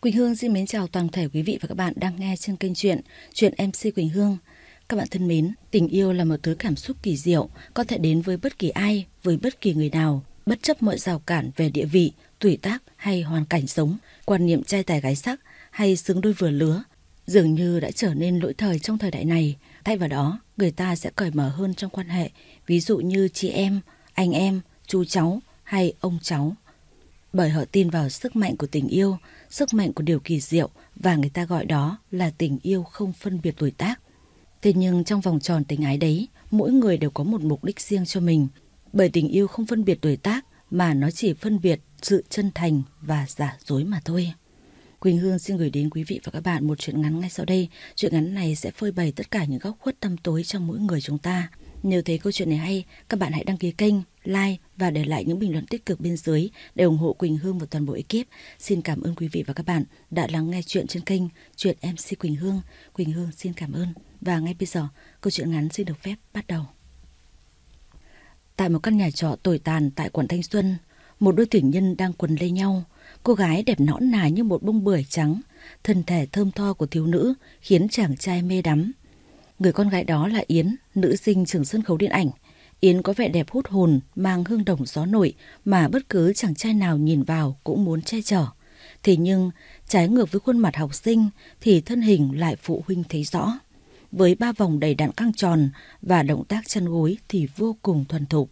Quỳnh Hương xin mến chào toàn thể quý vị và các bạn đang nghe trên kênh truyện Chuyện MC Quỳnh Hương. Các bạn thân mến, tình yêu là một thứ cảm xúc kỳ diệu, có thể đến với bất kỳ ai, với bất kỳ người nào, bất chấp mọi rào cản về địa vị, tuổi tác hay hoàn cảnh sống, quan niệm trai tài gái sắc hay xứng đôi vừa lứa, dường như đã trở nên lỗi thời trong thời đại này. Thay vào đó, người ta sẽ cởi mở hơn trong quan hệ, ví dụ như chị em, anh em, chú cháu hay ông cháu. Bởi họ tin vào sức mạnh của tình yêu, sức mạnh của điều kỳ diệu và người ta gọi đó là tình yêu không phân biệt tuổi tác. Thế nhưng trong vòng tròn tình ái đấy, mỗi người đều có một mục đích riêng cho mình. Bởi tình yêu không phân biệt tuổi tác mà nó chỉ phân biệt sự chân thành và giả dối mà thôi. Quỳnh Hương xin gửi đến quý vị và các bạn một chuyện ngắn ngay sau đây. Chuyện ngắn này sẽ phơi bày tất cả những góc khuất tâm tối trong mỗi người chúng ta. Nếu thấy câu chuyện này hay, các bạn hãy đăng ký kênh, like và để lại những bình luận tích cực bên dưới để ủng hộ Quỳnh Hương và toàn bộ ekip. Xin cảm ơn quý vị và các bạn đã lắng nghe chuyện trên kênh Chuyện MC Quỳnh Hương. Quỳnh Hương xin cảm ơn. Và ngay bây giờ, câu chuyện ngắn xin được phép bắt đầu. Tại một căn nhà trọ tồi tàn tại quận Thanh Xuân, một đôi tình nhân đang quần lê nhau. Cô gái đẹp nõn nà như một bông bưởi trắng, thân thể thơm tho của thiếu nữ khiến chàng trai mê đắm. Người con gái đó là Yến, nữ sinh trường sân khấu điện ảnh. Yến có vẻ đẹp hút hồn, mang hương đồng gió nổi mà bất cứ chàng trai nào nhìn vào cũng muốn che chở. Thế nhưng, trái ngược với khuôn mặt học sinh thì thân hình lại phụ huynh thấy rõ. Với ba vòng đầy đặn căng tròn và động tác chân gối thì vô cùng thuần thục.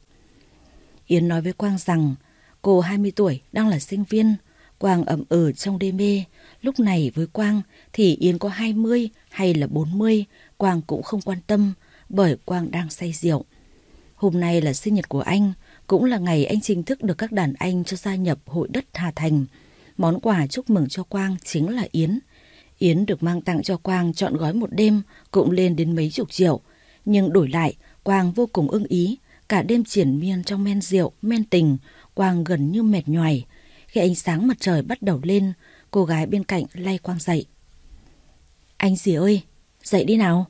Yến nói với Quang rằng cô 20 tuổi đang là sinh viên, Quang ẩm ừ trong đê mê. Lúc này với Quang thì Yến có 20 hay là 40, Quang cũng không quan tâm bởi Quang đang say rượu. Hôm nay là sinh nhật của anh, cũng là ngày anh chính thức được các đàn anh cho gia nhập hội đất Hà Thành. Món quà chúc mừng cho Quang chính là Yến. Yến được mang tặng cho Quang chọn gói một đêm cũng lên đến mấy chục triệu. Nhưng đổi lại, Quang vô cùng ưng ý. Cả đêm triển miên trong men rượu, men tình, Quang gần như mệt nhoài. Khi ánh sáng mặt trời bắt đầu lên, cô gái bên cạnh lay Quang dậy. Anh gì ơi, dậy đi nào.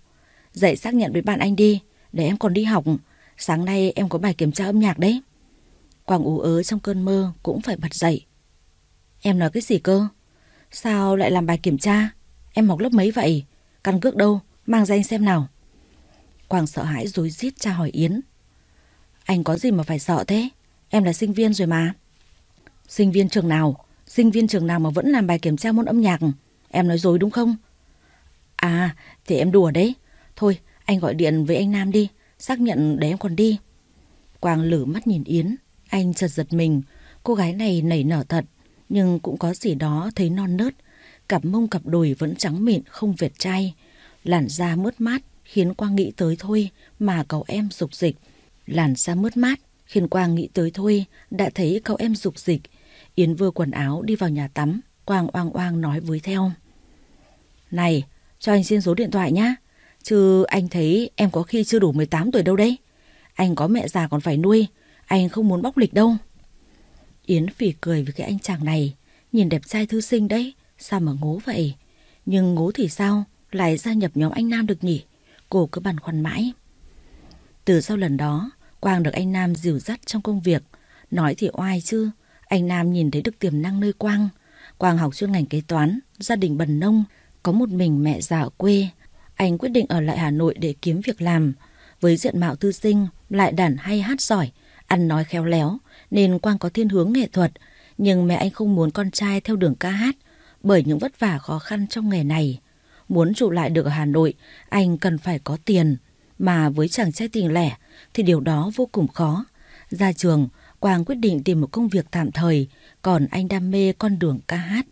Dậy xác nhận với bạn anh đi, để em còn đi học. Sáng nay em có bài kiểm tra âm nhạc đấy. Quang ú ớ trong cơn mơ cũng phải bật dậy. Em nói cái gì cơ? Sao lại làm bài kiểm tra? Em học lớp mấy vậy? Căn cước đâu? Mang danh xem nào. Quang sợ hãi rối rít tra hỏi Yến. Anh có gì mà phải sợ thế? Em là sinh viên rồi mà. Sinh viên trường nào? Sinh viên trường nào mà vẫn làm bài kiểm tra môn âm nhạc? Em nói dối đúng không? À, thì em đùa đấy. Thôi, anh gọi điện với anh Nam đi, xác nhận để em còn đi. Quang lử mắt nhìn Yến, anh chợt giật mình. Cô gái này nảy nở thật, nhưng cũng có gì đó thấy non nớt. Cặp mông cặp đùi vẫn trắng mịn, không vệt chai. Làn da mướt mát khiến Quang nghĩ tới thôi mà cậu em dục dịch. Làn da mướt mát khiến Quang nghĩ tới thôi đã thấy cậu em dục dịch. Yến vừa quần áo đi vào nhà tắm, Quang oang oang nói với theo. Này, cho anh xin số điện thoại nhá. Chứ anh thấy em có khi chưa đủ 18 tuổi đâu đấy. Anh có mẹ già còn phải nuôi, anh không muốn bóc lịch đâu. Yến phỉ cười với cái anh chàng này, nhìn đẹp trai thư sinh đấy, sao mà ngố vậy? Nhưng ngố thì sao, lại gia nhập nhóm anh Nam được nhỉ? Cô cứ băn khoăn mãi. Từ sau lần đó, Quang được anh Nam dìu dắt trong công việc. Nói thì oai chứ, anh Nam nhìn thấy được tiềm năng nơi Quang. Quang học chuyên ngành kế toán, gia đình bần nông, có một mình mẹ già ở quê. Anh quyết định ở lại Hà Nội để kiếm việc làm. Với diện mạo thư sinh, lại đàn hay hát giỏi, ăn nói khéo léo, nên Quang có thiên hướng nghệ thuật. Nhưng mẹ anh không muốn con trai theo đường ca hát, bởi những vất vả khó khăn trong nghề này. Muốn trụ lại được ở Hà Nội, anh cần phải có tiền. Mà với chàng trai tình lẻ thì điều đó vô cùng khó. Ra trường, Quang quyết định tìm một công việc tạm thời, còn anh đam mê con đường ca hát.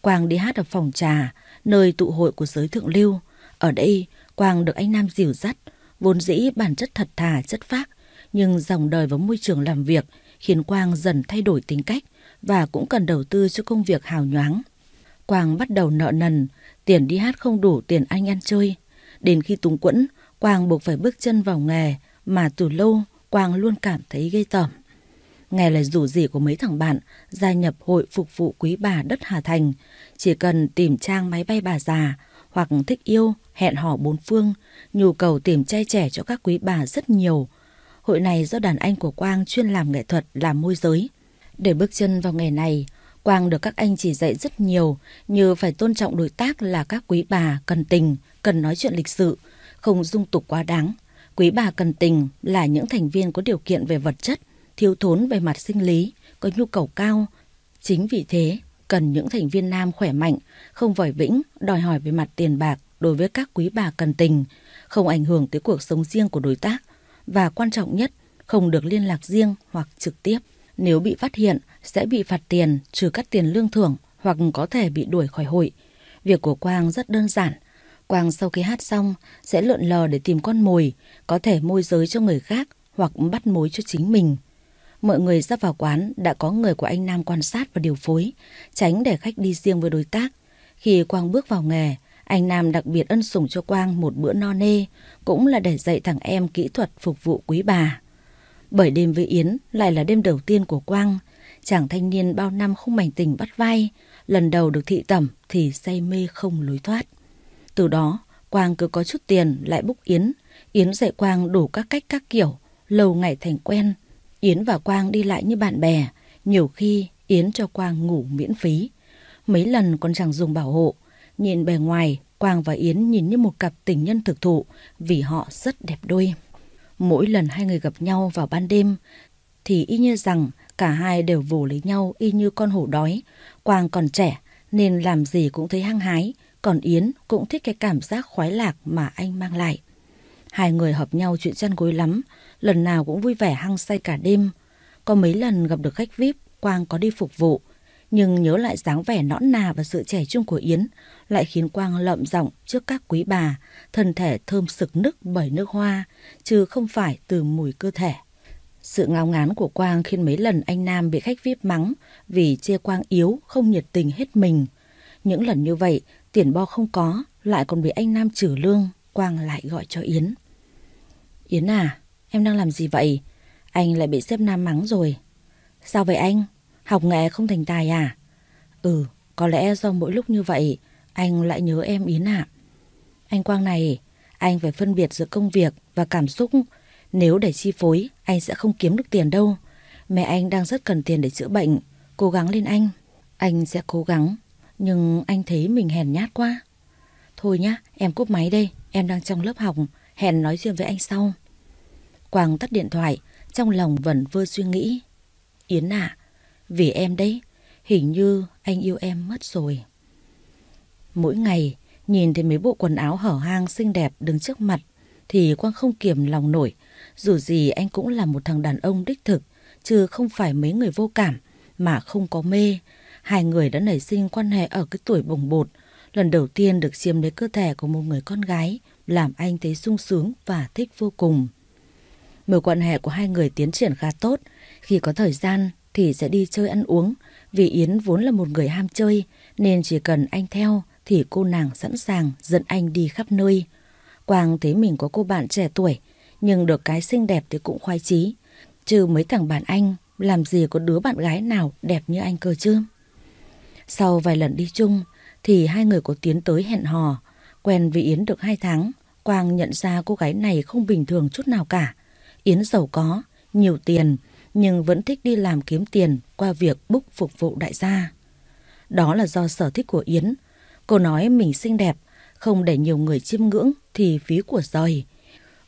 Quang đi hát ở phòng trà, nơi tụ hội của giới thượng lưu. Ở đây, Quang được anh Nam dìu dắt, vốn dĩ bản chất thật thà, chất phác, nhưng dòng đời và môi trường làm việc khiến Quang dần thay đổi tính cách và cũng cần đầu tư cho công việc hào nhoáng. Quang bắt đầu nợ nần, tiền đi hát không đủ tiền anh ăn chơi. Đến khi túng quẫn, Quang buộc phải bước chân vào nghề mà từ lâu Quang luôn cảm thấy gây tởm. Nghe lời rủ rỉ của mấy thằng bạn gia nhập hội phục vụ quý bà đất Hà Thành. Chỉ cần tìm trang máy bay bà già hoặc thích yêu, hẹn hò bốn phương, nhu cầu tìm trai trẻ cho các quý bà rất nhiều. Hội này do đàn anh của Quang chuyên làm nghệ thuật, làm môi giới. Để bước chân vào nghề này, Quang được các anh chỉ dạy rất nhiều như phải tôn trọng đối tác là các quý bà, cần tình, cần nói chuyện lịch sự, không dung tục quá đáng. Quý bà cần tình là những thành viên có điều kiện về vật chất, thiếu thốn về mặt sinh lý, có nhu cầu cao. Chính vì thế, cần những thành viên nam khỏe mạnh, không vòi vĩnh, đòi hỏi về mặt tiền bạc đối với các quý bà cần tình, không ảnh hưởng tới cuộc sống riêng của đối tác và quan trọng nhất, không được liên lạc riêng hoặc trực tiếp. Nếu bị phát hiện, sẽ bị phạt tiền, trừ cắt tiền lương thưởng hoặc có thể bị đuổi khỏi hội. Việc của Quang rất đơn giản. Quang sau khi hát xong sẽ lượn lờ để tìm con mồi, có thể môi giới cho người khác hoặc bắt mối cho chính mình. Mọi người ra vào quán đã có người của anh Nam quan sát và điều phối, tránh để khách đi riêng với đối tác. Khi Quang bước vào nghề, anh Nam đặc biệt ân sủng cho Quang một bữa no nê, cũng là để dạy thằng em kỹ thuật phục vụ quý bà. Bởi đêm với Yến lại là đêm đầu tiên của Quang, chàng thanh niên bao năm không mảnh tình bắt vai, lần đầu được thị tẩm thì say mê không lối thoát. Từ đó, Quang cứ có chút tiền lại búc Yến, Yến dạy Quang đủ các cách các kiểu, lâu ngày thành quen. Yến và Quang đi lại như bạn bè, nhiều khi Yến cho Quang ngủ miễn phí. Mấy lần còn chẳng dùng bảo hộ, nhìn bề ngoài, Quang và Yến nhìn như một cặp tình nhân thực thụ vì họ rất đẹp đôi. Mỗi lần hai người gặp nhau vào ban đêm thì y như rằng cả hai đều vồ lấy nhau y như con hổ đói. Quang còn trẻ nên làm gì cũng thấy hăng hái, còn Yến cũng thích cái cảm giác khoái lạc mà anh mang lại. Hai người hợp nhau chuyện chăn gối lắm, lần nào cũng vui vẻ hăng say cả đêm. Có mấy lần gặp được khách VIP, Quang có đi phục vụ, nhưng nhớ lại dáng vẻ nõn nà và sự trẻ trung của Yến lại khiến Quang lậm giọng trước các quý bà, thân thể thơm sực nức bởi nước hoa, chứ không phải từ mùi cơ thể. Sự ngao ngán của Quang khiến mấy lần anh Nam bị khách VIP mắng vì chê Quang yếu, không nhiệt tình hết mình. Những lần như vậy, tiền bo không có, lại còn bị anh Nam trừ lương, Quang lại gọi cho Yến. Yến à, em đang làm gì vậy? Anh lại bị xếp Nam mắng rồi. Sao vậy anh? Học nghệ không thành tài à? Ừ, có lẽ do mỗi lúc như vậy, anh lại nhớ em Yến ạ. Anh Quang này, anh phải phân biệt giữa công việc và cảm xúc. Nếu để chi phối, anh sẽ không kiếm được tiền đâu. Mẹ anh đang rất cần tiền để chữa bệnh. Cố gắng lên anh. Anh sẽ cố gắng, nhưng anh thấy mình hèn nhát quá. Thôi nhá, em cúp máy đây. Em đang trong lớp học, hẹn nói chuyện với anh sau. Quang tắt điện thoại, trong lòng vẫn vơ suy nghĩ. Yến à, vì em đấy, hình như anh yêu em mất rồi. Mỗi ngày, nhìn thấy mấy bộ quần áo hở hang xinh đẹp đứng trước mặt, thì Quang không kiềm lòng nổi. Dù gì anh cũng là một thằng đàn ông đích thực, chứ không phải mấy người vô cảm, mà không có mê. Hai người đã nảy sinh quan hệ ở cái tuổi bồng bột, lần đầu tiên được chiếm lấy cơ thể của một người con gái, làm anh thấy sung sướng và thích vô cùng. Mối quan hệ của hai người tiến triển khá tốt. Khi có thời gian thì sẽ đi chơi ăn uống. Vì Yến vốn là một người ham chơi nên chỉ cần anh theo thì cô nàng sẵn sàng dẫn anh đi khắp nơi. Quang thấy mình có cô bạn trẻ tuổi nhưng được cái xinh đẹp thì cũng khoái chí. Trừ mấy thằng bạn anh làm gì có đứa bạn gái nào đẹp như anh cơ chứ. Sau vài lần đi chung thì hai người có tiến tới hẹn hò. Quen với Yến được hai tháng, Quang nhận ra cô gái này không bình thường chút nào cả. Yến giàu có, nhiều tiền, nhưng vẫn thích đi làm kiếm tiền qua việc búc phục vụ đại gia. Đó là do sở thích của Yến. Cô nói mình xinh đẹp, không để nhiều người chiêm ngưỡng thì phí của rời.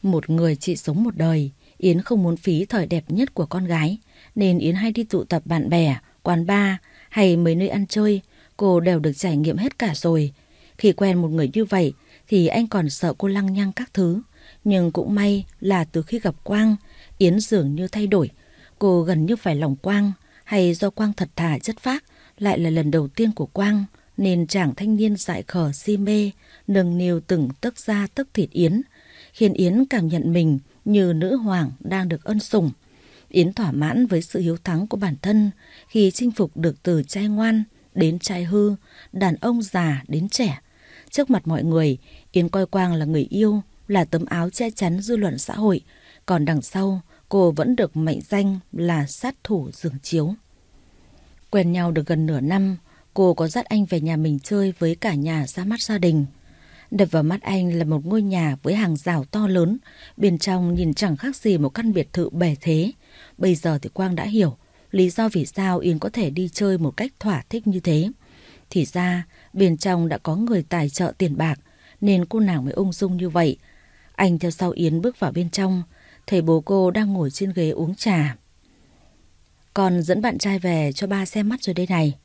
Một người chỉ sống một đời, Yến không muốn phí thời đẹp nhất của con gái, nên Yến hay đi tụ tập bạn bè, quán bar hay mấy nơi ăn chơi, cô đều được trải nghiệm hết cả rồi. Khi quen một người như vậy thì anh còn sợ cô lăng nhăng các thứ. Nhưng cũng may là từ khi gặp Quang, Yến dường như thay đổi. Cô gần như phải lòng Quang, hay do Quang thật thà chất phác, lại là lần đầu tiên của Quang, nên chàng thanh niên dại khờ si mê, nâng niu từng tấc da tấc thịt Yến, khiến Yến cảm nhận mình như nữ hoàng đang được ân sủng. Yến thỏa mãn với sự hiếu thắng của bản thân khi chinh phục được từ trai ngoan đến trai hư, đàn ông già đến trẻ. Trước mặt mọi người, Yến coi Quang là người yêu, là tấm áo che chắn dư luận xã hội, còn đằng sau cô vẫn được mệnh danh là sát thủ giường chiếu. Quen nhau được gần nửa năm, cô có dắt anh về nhà mình chơi với cả nhà ra mắt gia đình. Đập vào mắt anh là một ngôi nhà với hàng rào to lớn, bên trong nhìn chẳng khác gì một căn biệt thự bề thế. Bây giờ thì Quang đã hiểu, lý do vì sao Yến có thể đi chơi một cách thỏa thích như thế. Thì ra, bên trong đã có người tài trợ tiền bạc, nên cô nàng mới ung dung như vậy. Anh theo sau Yến bước vào bên trong, thấy bố cô đang ngồi trên ghế uống trà. Con dẫn bạn trai về cho ba xem mắt rồi đây này.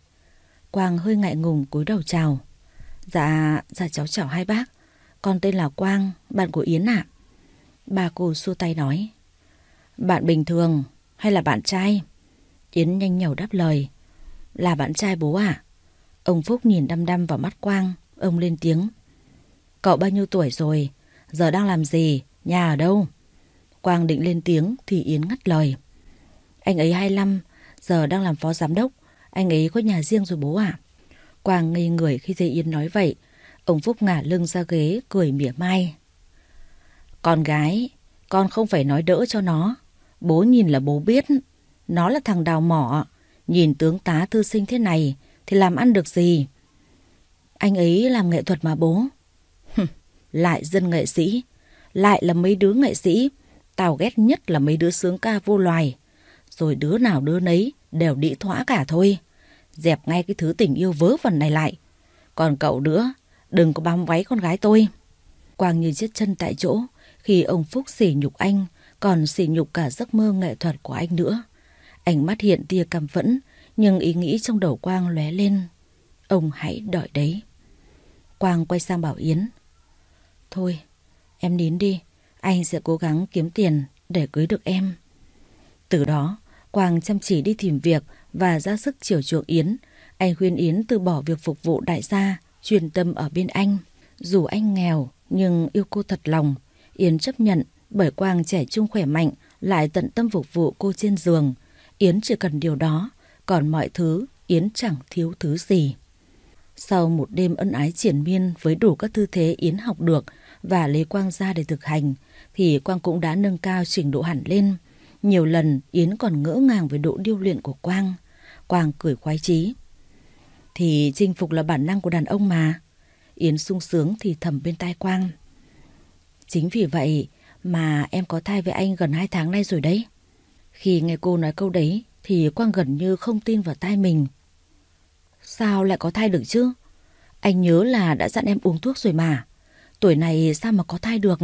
Quang hơi ngại ngùng cúi đầu chào. Dạ, dạ cháu chào hai bác. Con tên là Quang, bạn của Yến ạ. Bà cô xua tay nói. Bạn bình thường hay là bạn trai? Yến nhanh nhẩu đáp lời. Là bạn trai bố ạ. Ông Phúc nhìn đăm đăm vào mắt Quang, ông lên tiếng. Cậu bao nhiêu tuổi rồi? Giờ đang làm gì? Nhà ở đâu? Quang định lên tiếng thì Yến ngắt lời. Anh ấy 25, giờ đang làm phó giám đốc. Anh ấy có nhà riêng rồi bố ạ. Quang ngây người khi thấy Yến nói vậy. Ông Phúc ngả lưng ra ghế, cười mỉa mai. Con gái, con không phải nói đỡ cho nó. Bố nhìn là bố biết. Nó là thằng đào mỏ. Nhìn tướng tá thư sinh thế này thì làm ăn được gì? Anh ấy làm nghệ thuật mà bố lại dân nghệ sĩ. Lại là mấy đứa nghệ sĩ. Tao ghét nhất là mấy đứa sướng ca vô loài. Rồi đứa nào đứa nấy đều đĩ thỏa cả thôi. Dẹp ngay cái thứ tình yêu vớ vẩn này lại. Còn cậu nữa, đừng có bám váy con gái tôi. Quang như chết chân tại chỗ khi ông Phúc sỉ nhục anh, còn sỉ nhục cả giấc mơ nghệ thuật của anh nữa. Ánh mắt hiện tia căm phẫn, nhưng ý nghĩ trong đầu Quang lóe lên. Ông hãy đợi đấy. Quang quay sang bảo Yến. Thôi, em nín đi, anh sẽ cố gắng kiếm tiền để cưới được em. Từ đó, Quang chăm chỉ đi tìm việc và ra sức chiều chuộng Yến. Anh khuyên Yến từ bỏ việc phục vụ đại gia, chuyên tâm ở bên anh. Dù anh nghèo nhưng yêu cô thật lòng, Yến chấp nhận bởi Quang trẻ trung khỏe mạnh lại tận tâm phục vụ cô trên giường. Yến chỉ cần điều đó, còn mọi thứ Yến chẳng thiếu thứ gì. Sau một đêm ân ái triển miên với đủ các tư thế Yến học được và lấy Quang ra để thực hành, thì Quang cũng đã nâng cao trình độ hẳn lên. Nhiều lần Yến còn ngỡ ngàng về độ điêu luyện của Quang. Quang cười khoái chí. Thì chinh phục là bản năng của đàn ông mà. Yến sung sướng thì thầm bên tai Quang. Chính vì vậy mà em có thai với anh gần 2 tháng nay rồi đấy. Khi nghe cô nói câu đấy thì Quang gần như không tin vào tai mình. Sao lại có thai được chứ? Anh nhớ là đã dặn em uống thuốc rồi mà. Tuổi này sao mà có thai được?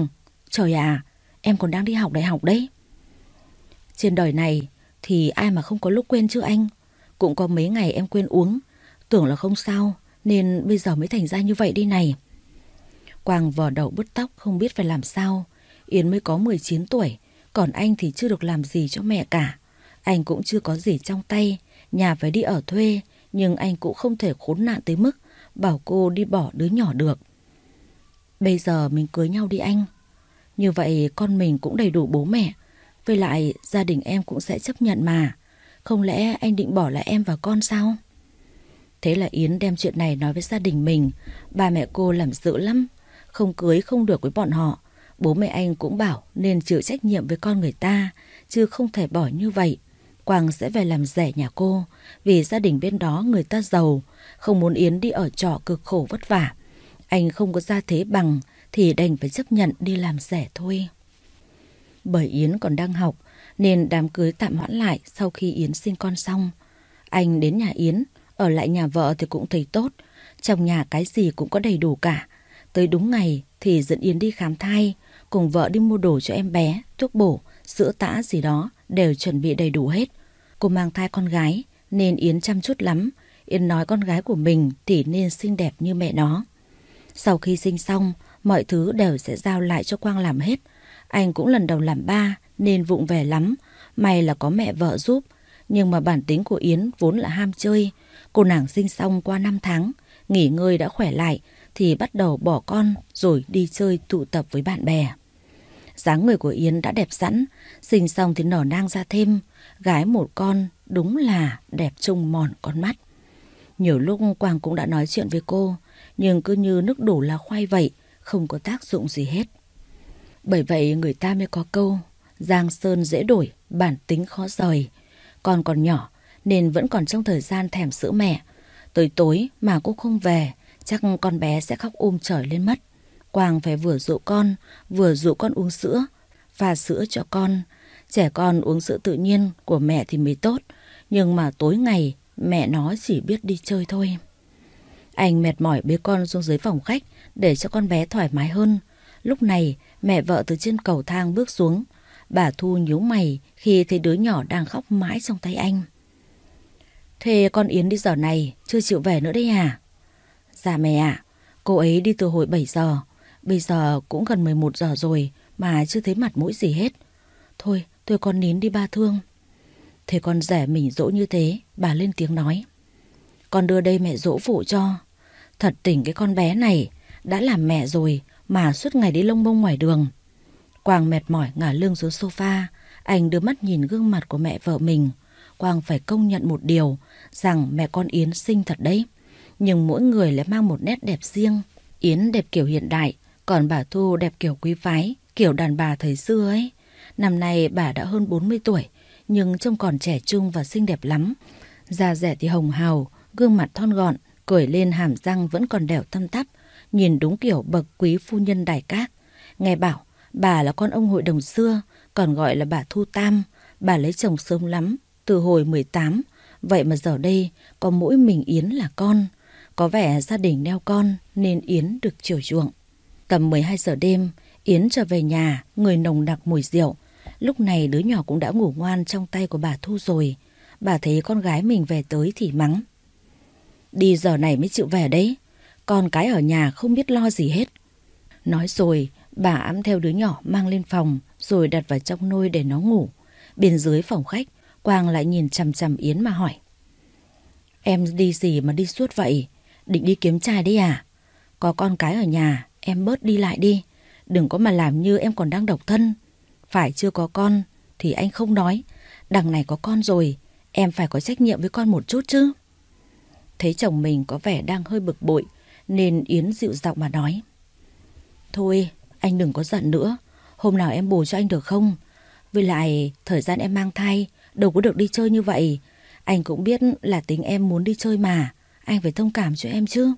Trời à, em còn đang đi học đại học đấy. Trên đời này thì ai mà không có lúc quên chứ anh. Cũng có mấy ngày em quên uống, tưởng là không sao, nên bây giờ mới thành ra như vậy đi này. Quang vò đầu bứt tóc không biết phải làm sao. Yến mới có 19 tuổi, còn anh thì chưa được làm gì cho mẹ cả. Anh cũng chưa có gì trong tay, nhà phải đi ở thuê, nhưng anh cũng không thể khốn nạn tới mức bảo cô đi bỏ đứa nhỏ được. Bây giờ mình cưới nhau đi anh. Như vậy con mình cũng đầy đủ bố mẹ. Với lại gia đình em cũng sẽ chấp nhận mà. Không lẽ anh định bỏ lại em và con sao? Thế là Yến đem chuyện này nói với gia đình mình. Ba mẹ cô làm dữ lắm. Không cưới không được với bọn họ. Bố mẹ anh cũng bảo nên chịu trách nhiệm với con người ta. Chứ không thể bỏ như vậy. Quang sẽ về làm rẻ nhà cô. Vì gia đình bên đó người ta giàu. Không muốn Yến đi ở trọ cực khổ vất vả. Anh không có gia thế bằng thì đành phải chấp nhận đi làm rẻ thôi. Bởi Yến còn đang học nên đám cưới tạm hoãn lại sau khi Yến sinh con xong. Anh đến nhà Yến, ở lại nhà vợ thì cũng thấy tốt. Trong nhà cái gì cũng có đầy đủ cả. Tới đúng ngày thì dẫn Yến đi khám thai, cùng vợ đi mua đồ cho em bé, thuốc bổ, sữa tã gì đó đều chuẩn bị đầy đủ hết. Cô mang thai con gái nên Yến chăm chút lắm. Yến nói con gái của mình thì nên xinh đẹp như mẹ nó. Sau khi sinh xong, mọi thứ đều sẽ giao lại cho Quang làm hết. Anh cũng lần đầu làm ba nên vụng về lắm. May là có mẹ vợ giúp. Nhưng mà bản tính của Yến vốn là ham chơi. Cô nàng sinh xong qua 5 tháng, nghỉ ngơi đã khỏe lại thì bắt đầu bỏ con rồi đi chơi tụ tập với bạn bè. dáng người của Yến đã đẹp sẵn, sinh xong thì nở nang ra thêm, gái một con đúng là đẹp trông mòn con mắt. Nhiều lúc Quang cũng đã nói chuyện với cô, nhưng cứ như nước đổ là khoai vậy, không có tác dụng gì hết. Bởi vậy người ta mới có câu, giang sơn dễ đổi, bản tính khó rời. Con còn nhỏ nên vẫn còn trong thời gian thèm sữa mẹ. Tới tối mà cô không về, chắc con bé sẽ khóc ôm trời lên mất. Quang phải vừa dụ con, vừa dụ con uống sữa, và sữa cho con. Trẻ con uống sữa tự nhiên của mẹ thì mới tốt, Nhưng mà tối ngày mẹ nó chỉ biết đi chơi thôi. Anh mệt mỏi bế con xuống dưới phòng khách để cho con bé thoải mái hơn. Lúc này mẹ vợ từ trên cầu thang bước xuống. Bà Thu nhíu mày khi thấy đứa nhỏ đang khóc mãi trong tay anh. Thế con Yến đi giờ này chưa chịu về nữa đấy à? Dạ mẹ ạ, cô ấy đi từ hồi 7 giờ. Bây giờ cũng gần 11 giờ rồi mà chưa thấy mặt mũi gì hết. Thôi, tôi con nín đi ba thương. Thế con rẻ mình dỗ như thế, bà lên tiếng nói. Con đưa đây mẹ dỗ phụ cho. Thật tỉnh cái con bé này, đã làm mẹ rồi mà suốt ngày đi lông bông ngoài đường. Quang mệt mỏi ngả lưng xuống sofa, anh đưa mắt nhìn gương mặt của mẹ vợ mình. Quang phải công nhận một điều, rằng mẹ con Yến xinh thật đấy. Nhưng mỗi người lại mang một nét đẹp riêng. Yến đẹp kiểu hiện đại, còn bà Thu đẹp kiểu quý phái, kiểu đàn bà thời xưa ấy. Năm nay bà đã hơn 40 tuổi, nhưng trông còn trẻ trung và xinh đẹp lắm. Da rẻ thì hồng hào, gương mặt thon gọn, cười lên hàm răng vẫn còn đẻo thâm tắp, nhìn đúng kiểu bậc quý phu nhân đại cát. Nghe bảo, bà là con ông hội đồng xưa, còn gọi là bà Thu Tam, bà lấy chồng sớm lắm, từ hồi 18, vậy mà giờ đây có mỗi mình Yến là con. Có vẻ gia đình neo con nên Yến được chiều chuộng. Tầm 12 giờ đêm, Yến trở về nhà, người nồng nặc mùi rượu. Lúc này đứa nhỏ cũng đã ngủ ngoan trong tay của bà Thu rồi. Bà thấy con gái mình về tới thì mắng. Đi giờ này mới chịu về đấy. Con cái ở nhà không biết lo gì hết. Nói rồi, bà ẵm theo đứa nhỏ mang lên phòng rồi đặt vào trong nôi để nó ngủ. Bên dưới phòng khách, Quang lại nhìn chằm chằm Yến mà hỏi. Em đi gì mà đi suốt vậy? Định đi kiếm trai đấy à? Có con cái ở nhà, em bớt đi lại đi. Đừng có mà làm như em còn đang độc thân. Phải chưa có con thì anh không nói. Đằng này có con rồi, em phải có trách nhiệm với con một chút chứ. Thấy chồng mình có vẻ đang hơi bực bội nên Yến dịu giọng mà nói. Thôi, anh đừng có giận nữa. Hôm nào em bù cho anh được không? Với lại, thời gian em mang thai, đâu có được đi chơi như vậy. Anh cũng biết là tính em muốn đi chơi mà. Anh phải thông cảm cho em chứ.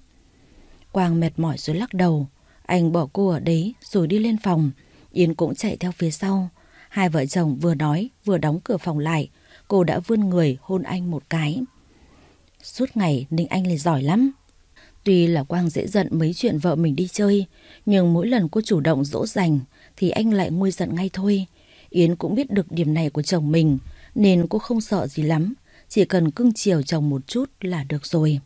Quang mệt mỏi rồi lắc đầu. Anh bỏ cô ở đấy rồi đi lên phòng. Yến cũng chạy theo phía sau. Hai vợ chồng vừa nói vừa đóng cửa phòng lại. Cô đã vươn người hôn anh một cái. Suốt ngày Ninh Anh lại giỏi lắm. Tuy là Quang dễ giận mấy chuyện vợ mình đi chơi, nhưng mỗi lần cô chủ động dỗ dành thì anh lại nguôi giận ngay thôi. Yến cũng biết được điểm này của chồng mình nên cô không sợ gì lắm, chỉ cần cưng chiều chồng một chút là được rồi.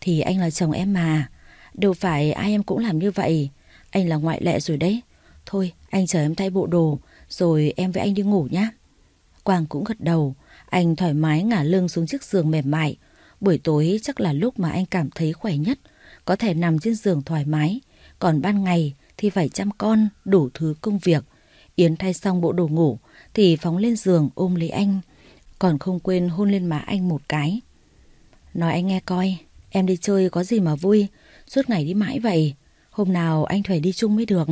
Thì anh là chồng em mà, đâu phải ai em cũng làm như vậy, anh là ngoại lệ rồi đấy. Thôi, anh chờ em thay bộ đồ, rồi em với anh đi ngủ nhé. Quang cũng gật đầu, anh thoải mái ngả lưng xuống chiếc giường mềm mại. Buổi tối chắc là lúc mà anh cảm thấy khỏe nhất, có thể nằm trên giường thoải mái. Còn ban ngày thì phải chăm con, đủ thứ công việc. Yến thay xong bộ đồ ngủ thì phóng lên giường ôm lấy anh, còn không quên hôn lên má anh một cái. Nói anh nghe coi, em đi chơi có gì mà vui, suốt ngày đi mãi vậy. Hôm nào anh phải đi chung mới được.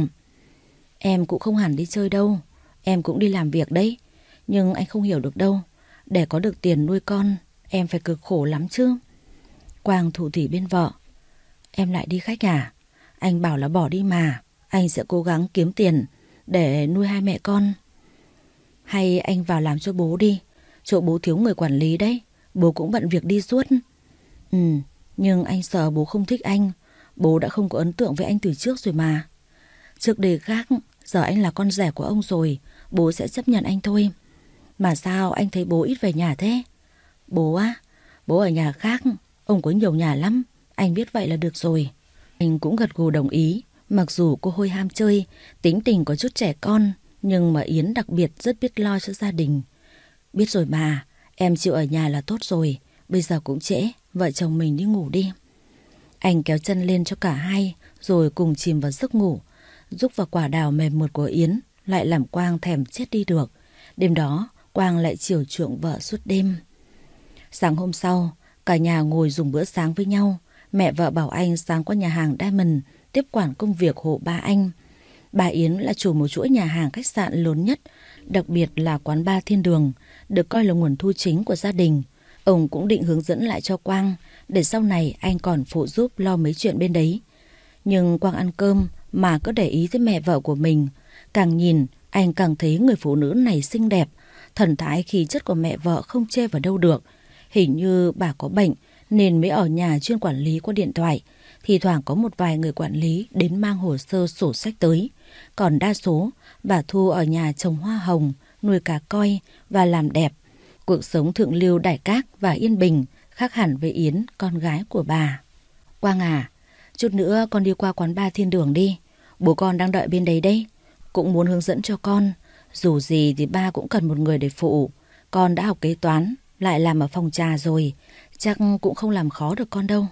Em cũng không hẳn đi chơi đâu, em cũng đi làm việc đấy. Nhưng anh không hiểu được đâu, để có được tiền nuôi con, em phải cực khổ lắm chứ. Quang thủ thỉ bên vợ. Em lại đi khách à? Anh bảo là bỏ đi mà, anh sẽ cố gắng kiếm tiền để nuôi hai mẹ con. Hay anh vào làm cho bố đi, chỗ bố thiếu người quản lý đấy, bố cũng bận việc đi suốt. Ừ, nhưng anh sợ bố không thích anh, bố đã không có ấn tượng với anh từ trước rồi mà. Trước đề khác, giờ anh là con rẻ của ông rồi, bố sẽ chấp nhận anh thôi. Mà sao anh thấy bố ít về nhà thế? Bố á, bố ở nhà khác, ông có nhiều nhà lắm, anh biết vậy là được rồi. Anh cũng gật gù đồng ý, mặc dù cô hôi ham chơi, tính tình có chút trẻ con, nhưng mà Yến đặc biệt rất biết lo cho gia đình. Biết rồi mà, em chịu ở nhà là tốt rồi, bây giờ cũng trễ, vợ chồng mình đi ngủ đi. Anh kéo chân lên cho cả hai, rồi cùng chìm vào giấc ngủ, giúp vào quả đào mềm mượt của Yến, lại làm Quang thèm chết đi được. Đêm đó, Quang lại chiều chuộng vợ suốt đêm. Sáng hôm sau, cả nhà ngồi dùng bữa sáng với nhau. Mẹ vợ bảo anh sáng qua nhà hàng Diamond tiếp quản công việc hộ ba anh. Bà Yến là chủ một chuỗi nhà hàng khách sạn lớn nhất, đặc biệt là quán ba thiên đường, được coi là nguồn thu chính của gia đình. Ông cũng định hướng dẫn lại cho Quang, để sau này anh còn phụ giúp lo mấy chuyện bên đấy. Nhưng Quang ăn cơm mà cứ để ý tới mẹ vợ của mình. Càng nhìn, anh càng thấy người phụ nữ này xinh đẹp, Thần thái khí chất của mẹ vợ không chê vào đâu được. Hình như bà có bệnh nên mới ở nhà chuyên quản lý qua điện thoại. Thì thoảng có một vài người quản lý đến mang hồ sơ sổ sách tới. Còn đa số, bà Thu ở nhà trồng hoa hồng, nuôi cá coi và làm đẹp. Cuộc sống thượng lưu đại cát và yên bình khác hẳn với Yến, con gái của bà. Quang à, chút nữa con đi qua quán ba thiên đường đi. Bố con đang đợi bên đấy đây. Cũng muốn hướng dẫn cho con. Dù gì thì ba cũng cần một người để phụ. Con đã học kế toán, lại làm ở phòng trà rồi. Chắc cũng không làm khó được con đâu.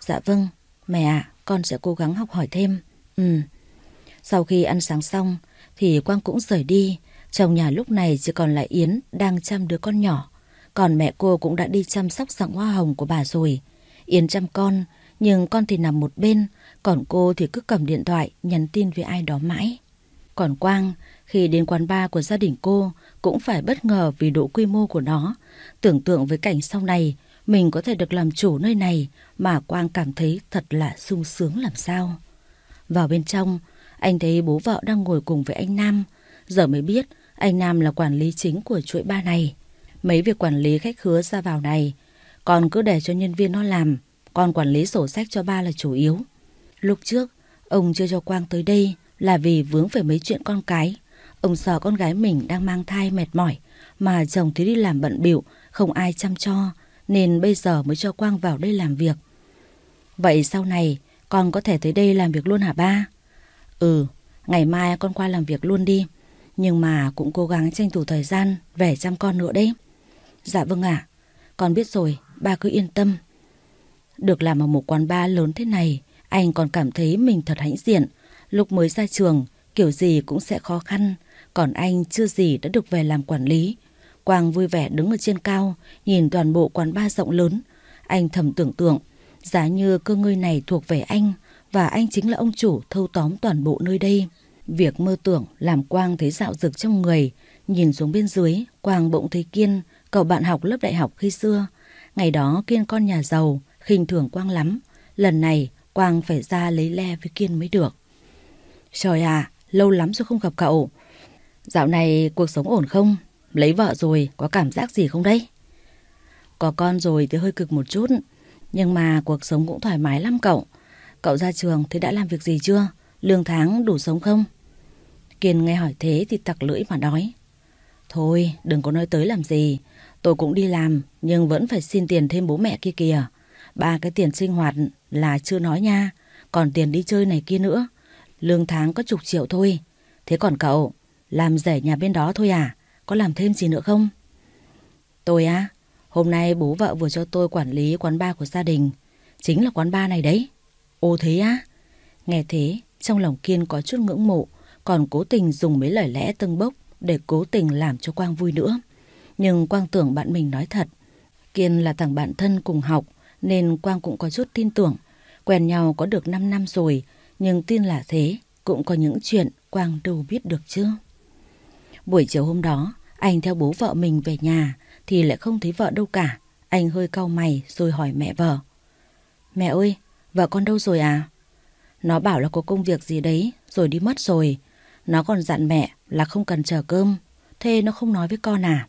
Dạ vâng, mẹ ạ, con sẽ cố gắng học hỏi thêm. Ừ. Sau khi ăn sáng xong, thì Quang cũng rời đi. Trong nhà lúc này chỉ còn lại Yến đang chăm đứa con nhỏ. Còn mẹ cô cũng đã đi chăm sóc dạng hoa hồng của bà rồi. Yến chăm con, nhưng con thì nằm một bên, còn cô thì cứ cầm điện thoại nhắn tin với ai đó mãi. Còn Quang, khi đến quán bar của gia đình cô, cũng phải bất ngờ vì độ quy mô của nó. Tưởng tượng với cảnh sau này, mình có thể được làm chủ nơi này mà Quang cảm thấy thật là sung sướng làm sao. Vào bên trong, anh thấy bố vợ đang ngồi cùng với anh Nam. Giờ mới biết anh Nam là quản lý chính của chuỗi ba này. Mấy việc quản lý khách khứa ra vào này, còn cứ để cho nhân viên nó làm, còn quản lý sổ sách cho ba là chủ yếu. Lúc trước, ông chưa cho Quang tới đây là vì vướng phải mấy chuyện con cái. Ông sợ con gái mình đang mang thai mệt mỏi, mà chồng thì đi làm bận bịu không ai chăm cho, nên bây giờ mới cho Quang vào đây làm việc. Vậy sau này, con có thể tới đây làm việc luôn hả ba? Ừ, ngày mai con qua làm việc luôn đi. Nhưng mà cũng cố gắng tranh thủ thời gian về chăm con nữa đấy. Dạ vâng ạ, con biết rồi, ba cứ yên tâm. Được làm ở một quán bar lớn thế này, anh còn cảm thấy mình thật hãnh diện. Lúc mới ra trường, kiểu gì cũng sẽ khó khăn, còn anh chưa gì đã được về làm quản lý. Quang vui vẻ đứng ở trên cao, nhìn toàn bộ quán bar rộng lớn. Anh thầm tưởng tượng, giá như cơ ngơi này thuộc về anh, và anh chính là ông chủ thâu tóm toàn bộ nơi đây. Việc mơ tưởng làm Quang thấy dạo dực trong người, nhìn xuống bên dưới, Quang bỗng thấy Kiên, cậu bạn học lớp đại học khi xưa. Ngày đó Kiên con nhà giàu, khinh thường Quang lắm. Lần này Quang phải ra lấy le với Kiên mới được. Trời à, lâu lắm rồi không gặp cậu. Dạo này cuộc sống ổn không? Lấy vợ rồi, có cảm giác gì không đấy? Có con rồi thì hơi cực một chút, nhưng mà cuộc sống cũng thoải mái lắm cậu. Cậu ra trường thì đã làm việc gì chưa? Lương tháng đủ sống không? Kiên nghe hỏi thế thì tặc lưỡi mà nói. Thôi, đừng có nói tới làm gì. Tôi cũng đi làm, nhưng vẫn phải xin tiền thêm bố mẹ kia kìa. Ba cái tiền sinh hoạt là chưa nói nha. Còn tiền đi chơi này kia nữa. Lương tháng có chục triệu thôi. Thế còn cậu, làm rể nhà bên đó thôi à? Có làm thêm gì nữa không? Tôi á, hôm nay bố vợ vừa cho tôi quản lý quán bar của gia đình. Chính là quán bar này đấy. Ô thế á? Nghe thế, trong lòng Kiên có chút ngưỡng mộ, còn cố tình dùng mấy lời lẽ tâng bốc để cố tình làm cho Quang vui nữa. Nhưng Quang tưởng bạn mình nói thật. Kiên là thằng bạn thân cùng học, nên Quang cũng có chút tin tưởng. Quen nhau có được 5 năm rồi, nhưng tin là thế, cũng có những chuyện Quang đâu biết được chứ. Buổi chiều hôm đó, anh theo bố vợ mình về nhà, thì lại không thấy vợ đâu cả. Anh hơi cau mày rồi hỏi mẹ vợ. Mẹ ơi, vợ con đâu rồi à? Nó bảo là có công việc gì đấy, rồi đi mất rồi. Nó còn dặn mẹ là không cần chờ cơm, thế nó không nói với con à?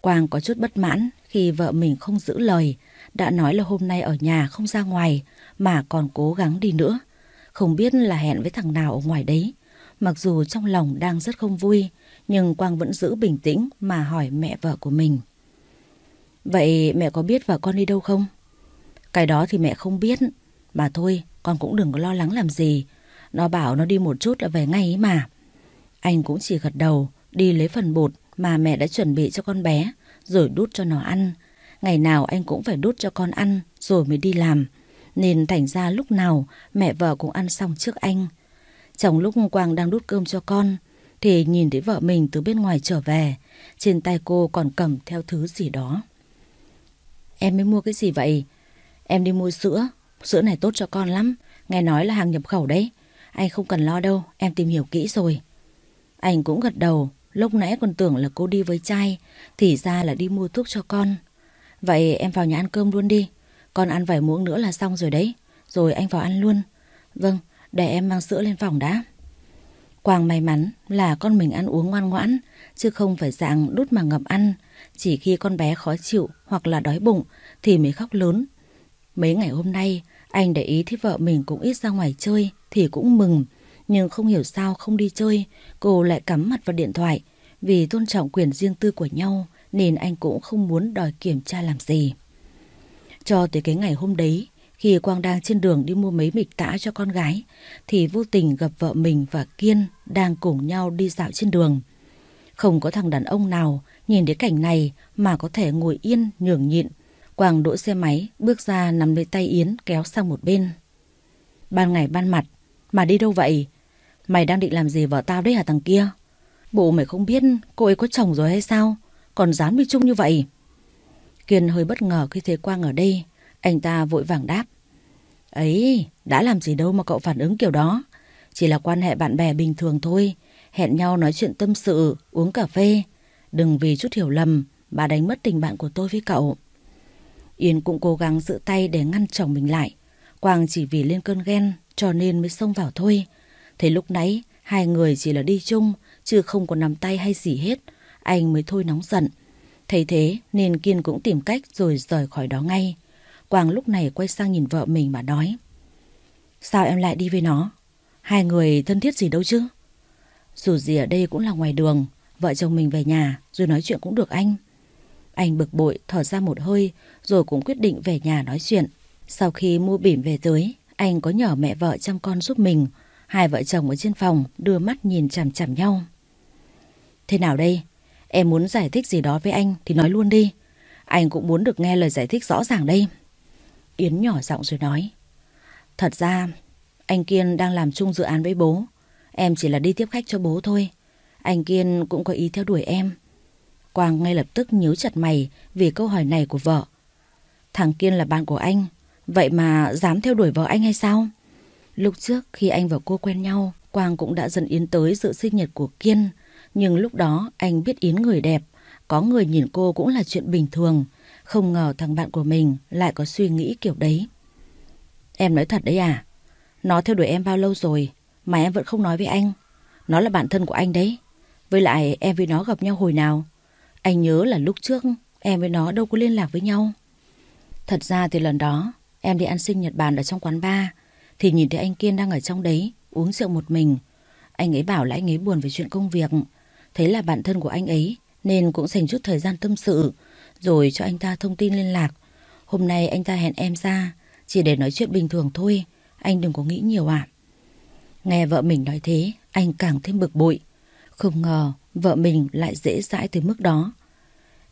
Quang có chút bất mãn khi vợ mình không giữ lời, đã nói là hôm nay ở nhà không ra ngoài mà còn cố gắng đi nữa. Không biết là hẹn với thằng nào ở ngoài đấy. Mặc dù trong lòng đang rất không vui, nhưng Quang vẫn giữ bình tĩnh mà hỏi mẹ vợ của mình. Vậy mẹ có biết vợ con đi đâu không? Cái đó thì mẹ không biết. Mà thôi, con cũng đừng có lo lắng làm gì. Nó bảo nó đi một chút là về ngay ấy mà. Anh cũng chỉ gật đầu, đi lấy phần bột mà mẹ đã chuẩn bị cho con bé, rồi đút cho nó ăn. Ngày nào anh cũng phải đút cho con ăn, rồi mới đi làm. Nên thành ra lúc nào mẹ vợ cũng ăn xong trước anh. Trong lúc Quang đang đút cơm cho con, thì nhìn thấy vợ mình từ bên ngoài trở về. Trên tay cô còn cầm theo thứ gì đó. Em mới mua cái gì vậy? Em đi mua sữa. Sữa này tốt cho con lắm. Nghe nói là hàng nhập khẩu đấy. Anh không cần lo đâu, em tìm hiểu kỹ rồi. Anh cũng gật đầu, lúc nãy còn tưởng là cô đi với trai, thì ra là đi mua thuốc cho con. Vậy em vào nhà ăn cơm luôn đi. Con ăn vài muỗng nữa là xong rồi đấy. Rồi anh vào ăn luôn. Vâng, để em mang sữa lên phòng đã. Quang may mắn là con mình ăn uống ngoan ngoãn, chứ không phải dạng đút mà ngậm ăn. Chỉ khi con bé khó chịu hoặc là đói bụng thì mới khóc lớn. Mấy ngày hôm nay, anh để ý thấy vợ mình cũng ít ra ngoài chơi thì cũng mừng. Nhưng không hiểu sao không đi chơi, cô lại cắm mặt vào điện thoại. Vì tôn trọng quyền riêng tư của nhau nên anh cũng không muốn đòi kiểm tra làm gì. Cho tới cái ngày hôm đấy, khi Quang đang trên đường đi mua mấy mịch tã cho con gái, thì vô tình gặp vợ mình và Kiên đang cùng nhau đi dạo trên đường. Không có thằng đàn ông nào nhìn thấy cảnh này mà có thể ngồi yên nhường nhịn. Quang đỗ xe máy, bước ra nắm lấy tay Yến kéo sang một bên. Ban ngày ban mặt, mà đi đâu vậy? Mày đang định làm gì vợ tao đấy hả thằng kia? Bộ mày không biết cô ấy có chồng rồi hay sao? Còn dám đi chung như vậy? Kiên hơi bất ngờ khi thấy Quang ở đây. Anh ta vội vàng đáp. Ấy, đã làm gì đâu mà cậu phản ứng kiểu đó. Chỉ là quan hệ bạn bè bình thường thôi. Hẹn nhau nói chuyện tâm sự, uống cà phê. Đừng vì chút hiểu lầm mà đánh mất tình bạn của tôi với cậu. Yên cũng cố gắng giữ tay để ngăn chồng mình lại. Quang chỉ vì lên cơn ghen cho nên mới xông vào thôi. Thế lúc nãy hai người chỉ là đi chung chứ không có nắm tay hay gì hết. Anh mới thôi nóng giận. Thấy thế nên Kiên cũng tìm cách rồi rời khỏi đó ngay. Quang lúc này quay sang nhìn vợ mình mà nói. Sao em lại đi với nó? Hai người thân thiết gì đâu chứ? Dù gì ở đây cũng là ngoài đường, vợ chồng mình về nhà rồi nói chuyện cũng được anh. Anh bực bội thở ra một hơi rồi cũng quyết định về nhà nói chuyện. Sau khi mua bỉm về tới, anh có nhờ mẹ vợ chăm con giúp mình. Hai vợ chồng ở trên phòng đưa mắt nhìn chằm chằm nhau. Thế nào đây? Em muốn giải thích gì đó với anh thì nói luôn đi. Anh cũng muốn được nghe lời giải thích rõ ràng đây. Yến nhỏ giọng rồi nói. Thật ra, anh Kiên đang làm chung dự án với bố. Em chỉ là đi tiếp khách cho bố thôi. Anh Kiên cũng có ý theo đuổi em. Quang ngay lập tức nhíu chặt mày vì câu hỏi này của vợ. Thằng Kiên là bạn của anh, vậy mà dám theo đuổi vợ anh hay sao? Lúc trước khi anh và cô quen nhau, Quang cũng đã dẫn Yến tới dự sinh nhật của Kiên. Nhưng lúc đó anh biết Yến người đẹp, có người nhìn cô cũng là chuyện bình thường. Không ngờ thằng bạn của mình lại có suy nghĩ kiểu đấy. Em nói thật đấy à? Nó theo đuổi em bao lâu rồi mà em vẫn không nói với anh. Nó là bạn thân của anh đấy. Với lại em với nó gặp nhau hồi nào? Anh nhớ là lúc trước em với nó đâu có liên lạc với nhau. Thật ra thì lần đó em đi ăn sinh Nhật Bản ở trong quán bar thì nhìn thấy anh Kiên đang ở trong đấy uống rượu một mình. Anh ấy bảo là anh ấy buồn về chuyện công việc. Thấy là bạn thân của anh ấy nên cũng dành chút thời gian tâm sự rồi cho anh ta thông tin liên lạc. Hôm nay anh ta hẹn em ra chỉ để nói chuyện bình thường thôi. Anh đừng có nghĩ nhiều ạ. Nghe vợ mình nói thế, anh càng thêm bực bội. Không ngờ vợ mình lại dễ dãi tới mức đó.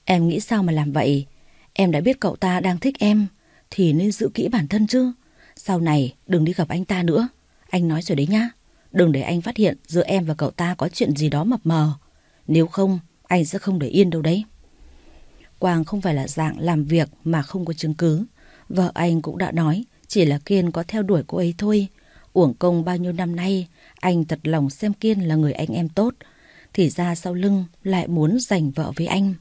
Em nghĩ sao mà làm vậy? Em đã biết cậu ta đang thích em, thì nên giữ kỹ bản thân chứ. Sau này đừng đi gặp anh ta nữa. Anh nói rồi đấy nhá. Đừng để anh phát hiện giữa em và cậu ta có chuyện gì đó mập mờ. Nếu không, anh sẽ không để yên đâu đấy. Quang không phải là dạng làm việc mà không có chứng cứ. Vợ anh cũng đã nói, chỉ là Kiên có theo đuổi cô ấy thôi. Uổng công bao nhiêu năm nay, anh thật lòng xem Kiên là người anh em tốt. Thì ra sau lưng lại muốn giành vợ với anh.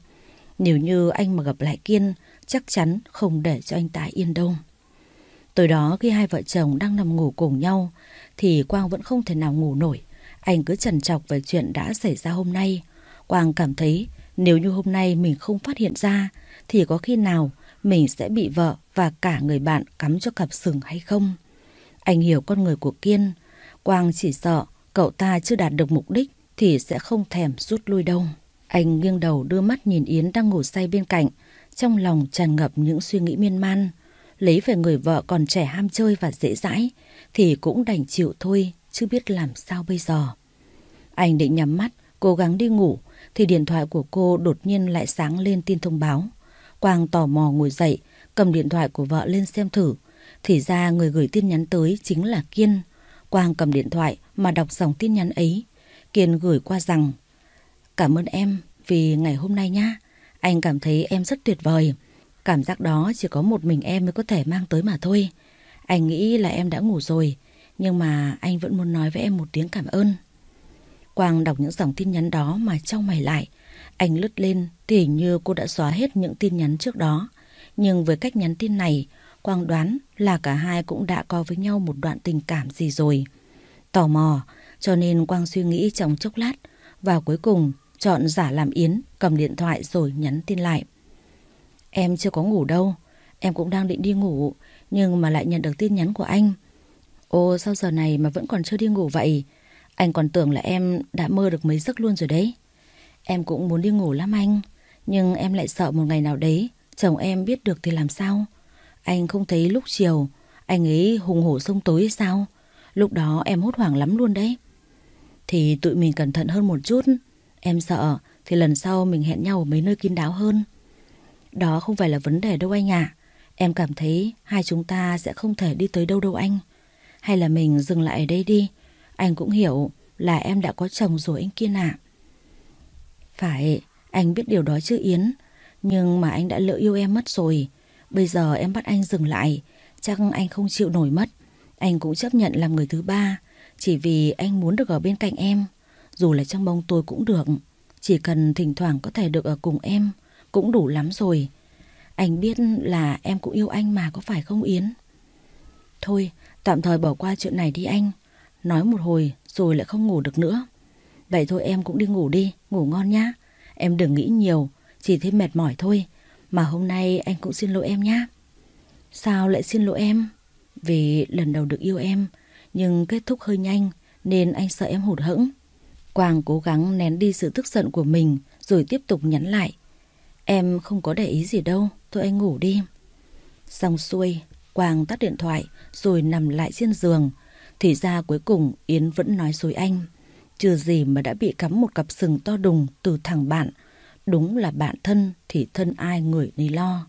Nếu như anh mà gặp lại Kiên, chắc chắn không để cho anh ta yên đâu. Tối đó khi hai vợ chồng đang nằm ngủ cùng nhau, thì Quang vẫn không thể nào ngủ nổi. Anh cứ trần trọc về chuyện đã xảy ra hôm nay. Quang cảm thấy nếu như hôm nay mình không phát hiện ra, thì có khi nào mình sẽ bị vợ và cả người bạn cắm cho cặp sừng hay không? Anh hiểu con người của Kiên. Quang chỉ sợ cậu ta chưa đạt được mục đích thì sẽ không thèm rút lui đâu. Anh nghiêng đầu đưa mắt nhìn Yến đang ngủ say bên cạnh, trong lòng tràn ngập những suy nghĩ miên man. Lấy về người vợ còn trẻ ham chơi và dễ dãi thì cũng đành chịu thôi, chứ biết làm sao bây giờ. Anh định nhắm mắt, cố gắng đi ngủ thì điện thoại của cô đột nhiên lại sáng lên tin thông báo. Quang tò mò ngồi dậy, cầm điện thoại của vợ lên xem thử. Thì ra người gửi tin nhắn tới chính là Kiên. Quang cầm điện thoại mà đọc dòng tin nhắn ấy. Kiên gửi qua rằng Cảm ơn em vì ngày hôm nay nhá. Anh cảm thấy em rất tuyệt vời. Cảm giác đó chỉ có một mình em mới có thể mang tới mà thôi. Anh nghĩ là em đã ngủ rồi, nhưng mà anh vẫn muốn nói với em một tiếng cảm ơn. Quang đọc những dòng tin nhắn đó mà trong mày lại. Anh lướt lên thì hình như cô đã xóa hết những tin nhắn trước đó. Nhưng với cách nhắn tin này, Quang đoán là cả hai cũng đã có với nhau một đoạn tình cảm gì rồi. Tò mò, Cho nên Quang suy nghĩ trong chốc lát và cuối cùng chọn giả làm Yến cầm điện thoại rồi nhắn tin lại. Em chưa có ngủ đâu, em cũng đang định đi ngủ nhưng mà lại nhận được tin nhắn của anh. Ô sao giờ này mà vẫn còn chưa đi ngủ vậy? Anh còn tưởng là em đã mơ được mấy giấc luôn rồi đấy. Em cũng muốn đi ngủ lắm anh, nhưng em lại sợ một ngày nào đấy chồng em biết được thì làm sao? Anh không thấy lúc chiều anh ấy hùng hổ sông tối hay sao? Lúc đó em hốt hoảng lắm luôn đấy. Thì tụi mình cẩn thận hơn một chút. Em sợ thì lần sau mình hẹn nhau ở mấy nơi kín đáo hơn. Đó không phải là vấn đề đâu anh ạ. Em cảm thấy hai chúng ta sẽ không thể đi tới đâu đâu anh. Hay là mình dừng lại ở đây đi. Anh cũng hiểu là em đã có chồng rồi anh kiên ạ. Phải, anh biết điều đó chứ Yến. Nhưng mà anh đã lỡ yêu em mất rồi. Bây giờ em bắt anh dừng lại. Chắc anh không chịu nổi mất. Anh cũng chấp nhận làm người thứ ba. Chỉ vì anh muốn được ở bên cạnh em. Dù là trong bóng tôi cũng được. Chỉ cần thỉnh thoảng có thể được ở cùng em. Cũng đủ lắm rồi. Anh biết là em cũng yêu anh mà có phải không Yến? Thôi, tạm thời bỏ qua chuyện này đi anh. Nói một hồi rồi lại không ngủ được nữa. Vậy thôi em cũng đi ngủ đi, ngủ ngon nhá. Em đừng nghĩ nhiều, chỉ thấy mệt mỏi thôi. Mà hôm nay anh cũng xin lỗi em nhá. Sao lại xin lỗi em? Vì lần đầu được yêu em, nhưng kết thúc hơi nhanh nên anh sợ em hụt hẫng. Quang cố gắng nén đi sự tức giận của mình rồi tiếp tục nhắn lại. Em không có để ý gì đâu, thôi anh ngủ đi. Xong xuôi, Quang tắt điện thoại rồi nằm lại trên giường. Thì ra cuối cùng Yến vẫn nói dối anh. Chưa gì mà đã bị cắm một cặp sừng to đùng từ thằng bạn. Đúng là bạn thân thì thân ai người nấy lo.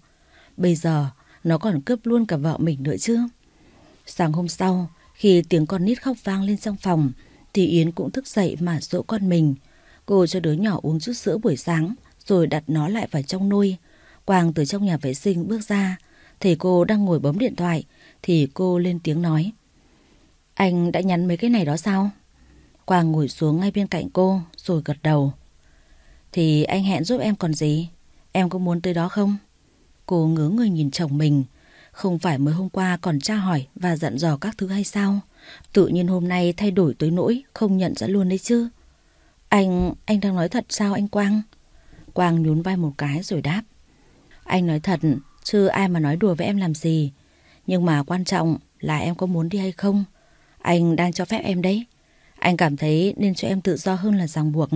Bây giờ nó còn cướp luôn cả vợ mình nữa chứ. Sáng hôm sau, khi tiếng con nít khóc vang lên trong phòng, thì Yến cũng thức dậy mà dỗ con mình. Cô cho đứa nhỏ uống chút sữa buổi sáng, rồi đặt nó lại vào trong nôi. Quang từ trong nhà vệ sinh bước ra, thấy cô đang ngồi bấm điện thoại, thì cô lên tiếng nói. Anh đã nhắn mấy cái này đó sao? Quang ngồi xuống ngay bên cạnh cô, rồi gật đầu. Thì anh hẹn giúp em còn gì? Em có muốn tới đó không? Cô ngớ người nhìn chồng mình. Không phải mới hôm qua còn tra hỏi và dặn dò các thứ hay sao? Tự nhiên hôm nay thay đổi tới nỗi không nhận ra luôn đấy chứ. Anh, anh đang nói thật sao anh Quang? Quang nhún vai một cái rồi đáp. Anh nói thật, chứ ai mà nói đùa với em làm gì. Nhưng mà quan trọng là em có muốn đi hay không. Anh đang cho phép em đấy. Anh cảm thấy nên cho em tự do hơn là ràng buộc.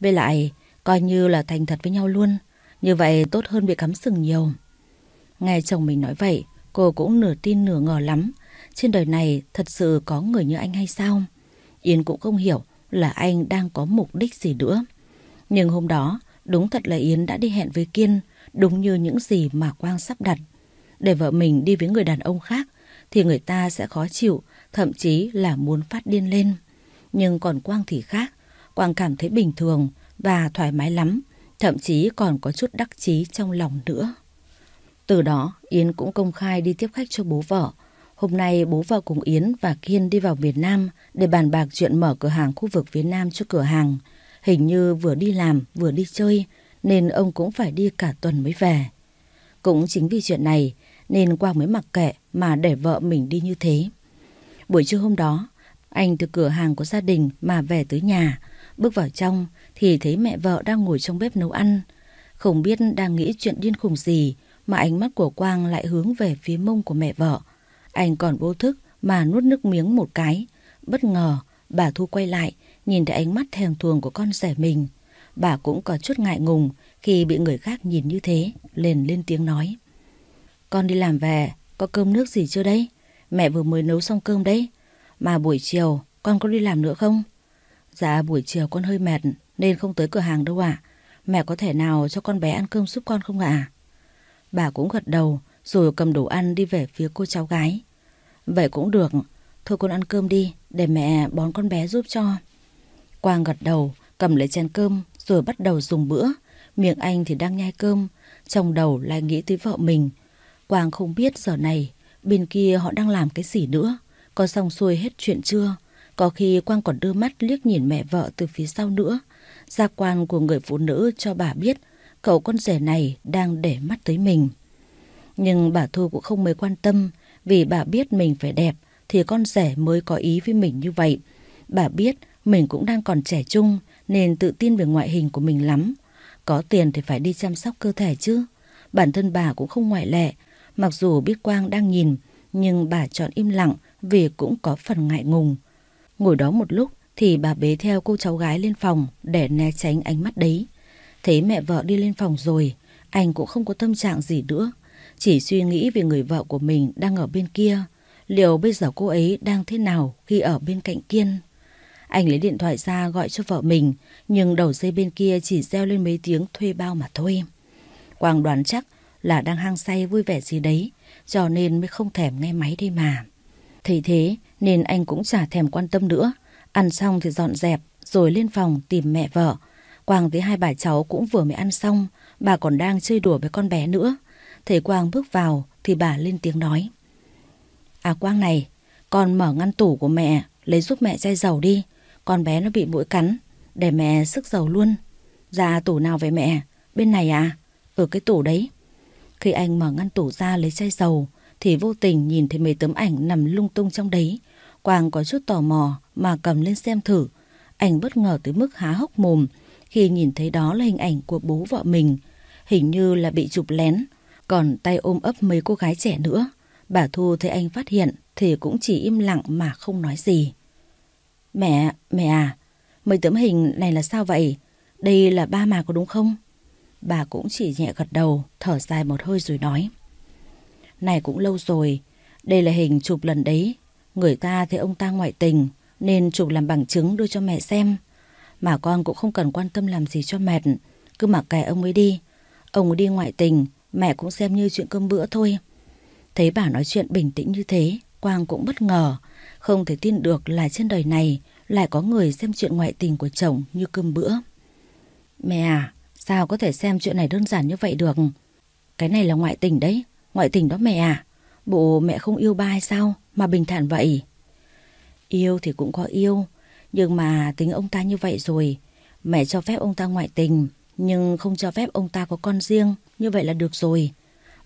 Với lại, coi như là thành thật với nhau luôn. Như vậy tốt hơn bị cắm sừng nhiều. Nghe chồng mình nói vậy, cô cũng nửa tin nửa ngờ lắm. Trên đời này thật sự có người như anh hay sao? Yến cũng không hiểu là anh đang có mục đích gì nữa. Nhưng hôm đó, đúng thật là Yến đã đi hẹn với Kiên, đúng như những gì mà Quang sắp đặt. Để vợ mình đi với người đàn ông khác thì người ta sẽ khó chịu, thậm chí là muốn phát điên lên. Nhưng còn Quang thì khác, Quang cảm thấy bình thường và thoải mái lắm, thậm chí còn có chút đắc chí trong lòng nữa. Từ đó, Yến cũng công khai đi tiếp khách cho bố vợ. Hôm nay bố vợ cùng Yến và Kiên đi vào Việt Nam để bàn bạc chuyện mở cửa hàng khu vực phía Nam cho cửa hàng. Hình như vừa đi làm vừa đi chơi nên ông cũng phải đi cả tuần mới về. Cũng chính vì chuyện này nên Quang mới mặc kệ mà để vợ mình đi như thế. Buổi trưa hôm đó, anh từ cửa hàng của gia đình mà về tới nhà, bước vào trong thì thấy mẹ vợ đang ngồi trong bếp nấu ăn. Không biết đang nghĩ chuyện điên khùng gì mà ánh mắt của Quang lại hướng về phía mông của mẹ vợ. Anh còn vô thức mà nuốt nước miếng một cái. Bất ngờ, bà Thu quay lại, nhìn thấy ánh mắt thèm thuồng của con rể mình. Bà cũng có chút ngại ngùng khi bị người khác nhìn như thế, liền lên tiếng nói. Con đi làm về, có cơm nước gì chưa đấy? Mẹ vừa mới nấu xong cơm đấy. Mà buổi chiều, con có đi làm nữa không? Dạ, buổi chiều con hơi mệt, nên không tới cửa hàng đâu ạ. Mẹ có thể nào cho con bé ăn cơm giúp con không ạ? Bà cũng gật đầu, rồi cầm đồ ăn đi về phía cô cháu gái. Vậy cũng được, thôi con ăn cơm đi, để mẹ bón con bé giúp cho. Quang gật đầu, cầm lấy chén cơm, rồi bắt đầu dùng bữa. Miệng anh thì đang nhai cơm, trong đầu lại nghĩ tới vợ mình. Quang không biết giờ này, bên kia họ đang làm cái gì nữa. Có xong xuôi hết chuyện chưa? Có khi Quang còn đưa mắt liếc nhìn mẹ vợ từ phía sau nữa. Gia quan của người phụ nữ cho bà biết cậu con rể này đang để mắt tới mình. Nhưng bà Thu cũng không mấy quan tâm vì bà biết mình phải đẹp thì con rể mới có ý với mình như vậy. Bà biết mình cũng đang còn trẻ trung nên tự tin về ngoại hình của mình lắm. Có tiền thì phải đi chăm sóc cơ thể chứ. Bản thân bà cũng không ngoại lệ. Mặc dù biết Quang đang nhìn, nhưng bà chọn im lặng vì cũng có phần ngại ngùng. Ngồi đó một lúc thì bà bế theo cô cháu gái lên phòng để né tránh ánh mắt đấy. Thấy mẹ vợ đi lên phòng rồi, anh cũng không có tâm trạng gì nữa. Chỉ suy nghĩ về người vợ của mình đang ở bên kia. Liệu bây giờ cô ấy đang thế nào khi ở bên cạnh Kiên? Anh lấy điện thoại ra gọi cho vợ mình, nhưng đầu dây bên kia chỉ reo lên mấy tiếng thuê bao mà thôi. Quang đoán chắc là đang hang say vui vẻ gì đấy, cho nên mới không thèm nghe máy đi mà. Thấy thế nên anh cũng chả thèm quan tâm nữa. Ăn xong thì dọn dẹp, rồi lên phòng tìm mẹ vợ. Quang với hai bà cháu cũng vừa mới ăn xong, bà còn đang chơi đùa với con bé nữa. Thấy Quang bước vào thì bà lên tiếng nói. À Quang này, con mở ngăn tủ của mẹ, lấy giúp mẹ chai dầu đi. Con bé nó bị mũi cắn, để mẹ sức dầu luôn. Ra tủ nào vậy mẹ? Bên này à? Ở cái tủ đấy. Khi anh mở ngăn tủ ra lấy chai dầu, thì vô tình nhìn thấy mấy tấm ảnh nằm lung tung trong đấy. Quang có chút tò mò mà cầm lên xem thử. Anh bất ngờ tới mức há hốc mồm khi nhìn thấy đó là hình ảnh của bố vợ mình. Hình như là bị chụp lén, còn tay ôm ấp mấy cô gái trẻ nữa. Bà Thu thấy anh phát hiện thì cũng chỉ im lặng mà không nói gì. Mẹ, mẹ à, mấy tấm hình này là sao vậy? Đây là ba mà có đúng không? Bà cũng chỉ nhẹ gật đầu, thở dài một hơi rồi nói. Này cũng lâu rồi, đây là hình chụp lần đấy. Người ta thấy ông ta ngoại tình, nên chụp làm bằng chứng đưa cho mẹ xem. Mà con cũng không cần quan tâm làm gì cho mệt, cứ mặc kệ ông ấy đi. Ông ấy đi ngoại tình, mẹ cũng xem như chuyện cơm bữa thôi. Thấy bà nói chuyện bình tĩnh như thế, Quang cũng bất ngờ, không thể tin được là trên đời này lại có người xem chuyện ngoại tình của chồng như cơm bữa. Mẹ à, sao có thể xem chuyện này đơn giản như vậy được? Cái này là ngoại tình đấy, ngoại tình đó mẹ à. Bộ mẹ không yêu ba hay sao mà bình thản vậy? Yêu thì cũng có yêu, nhưng mà tính ông ta như vậy rồi. Mẹ cho phép ông ta ngoại tình, nhưng không cho phép ông ta có con riêng, như vậy là được rồi.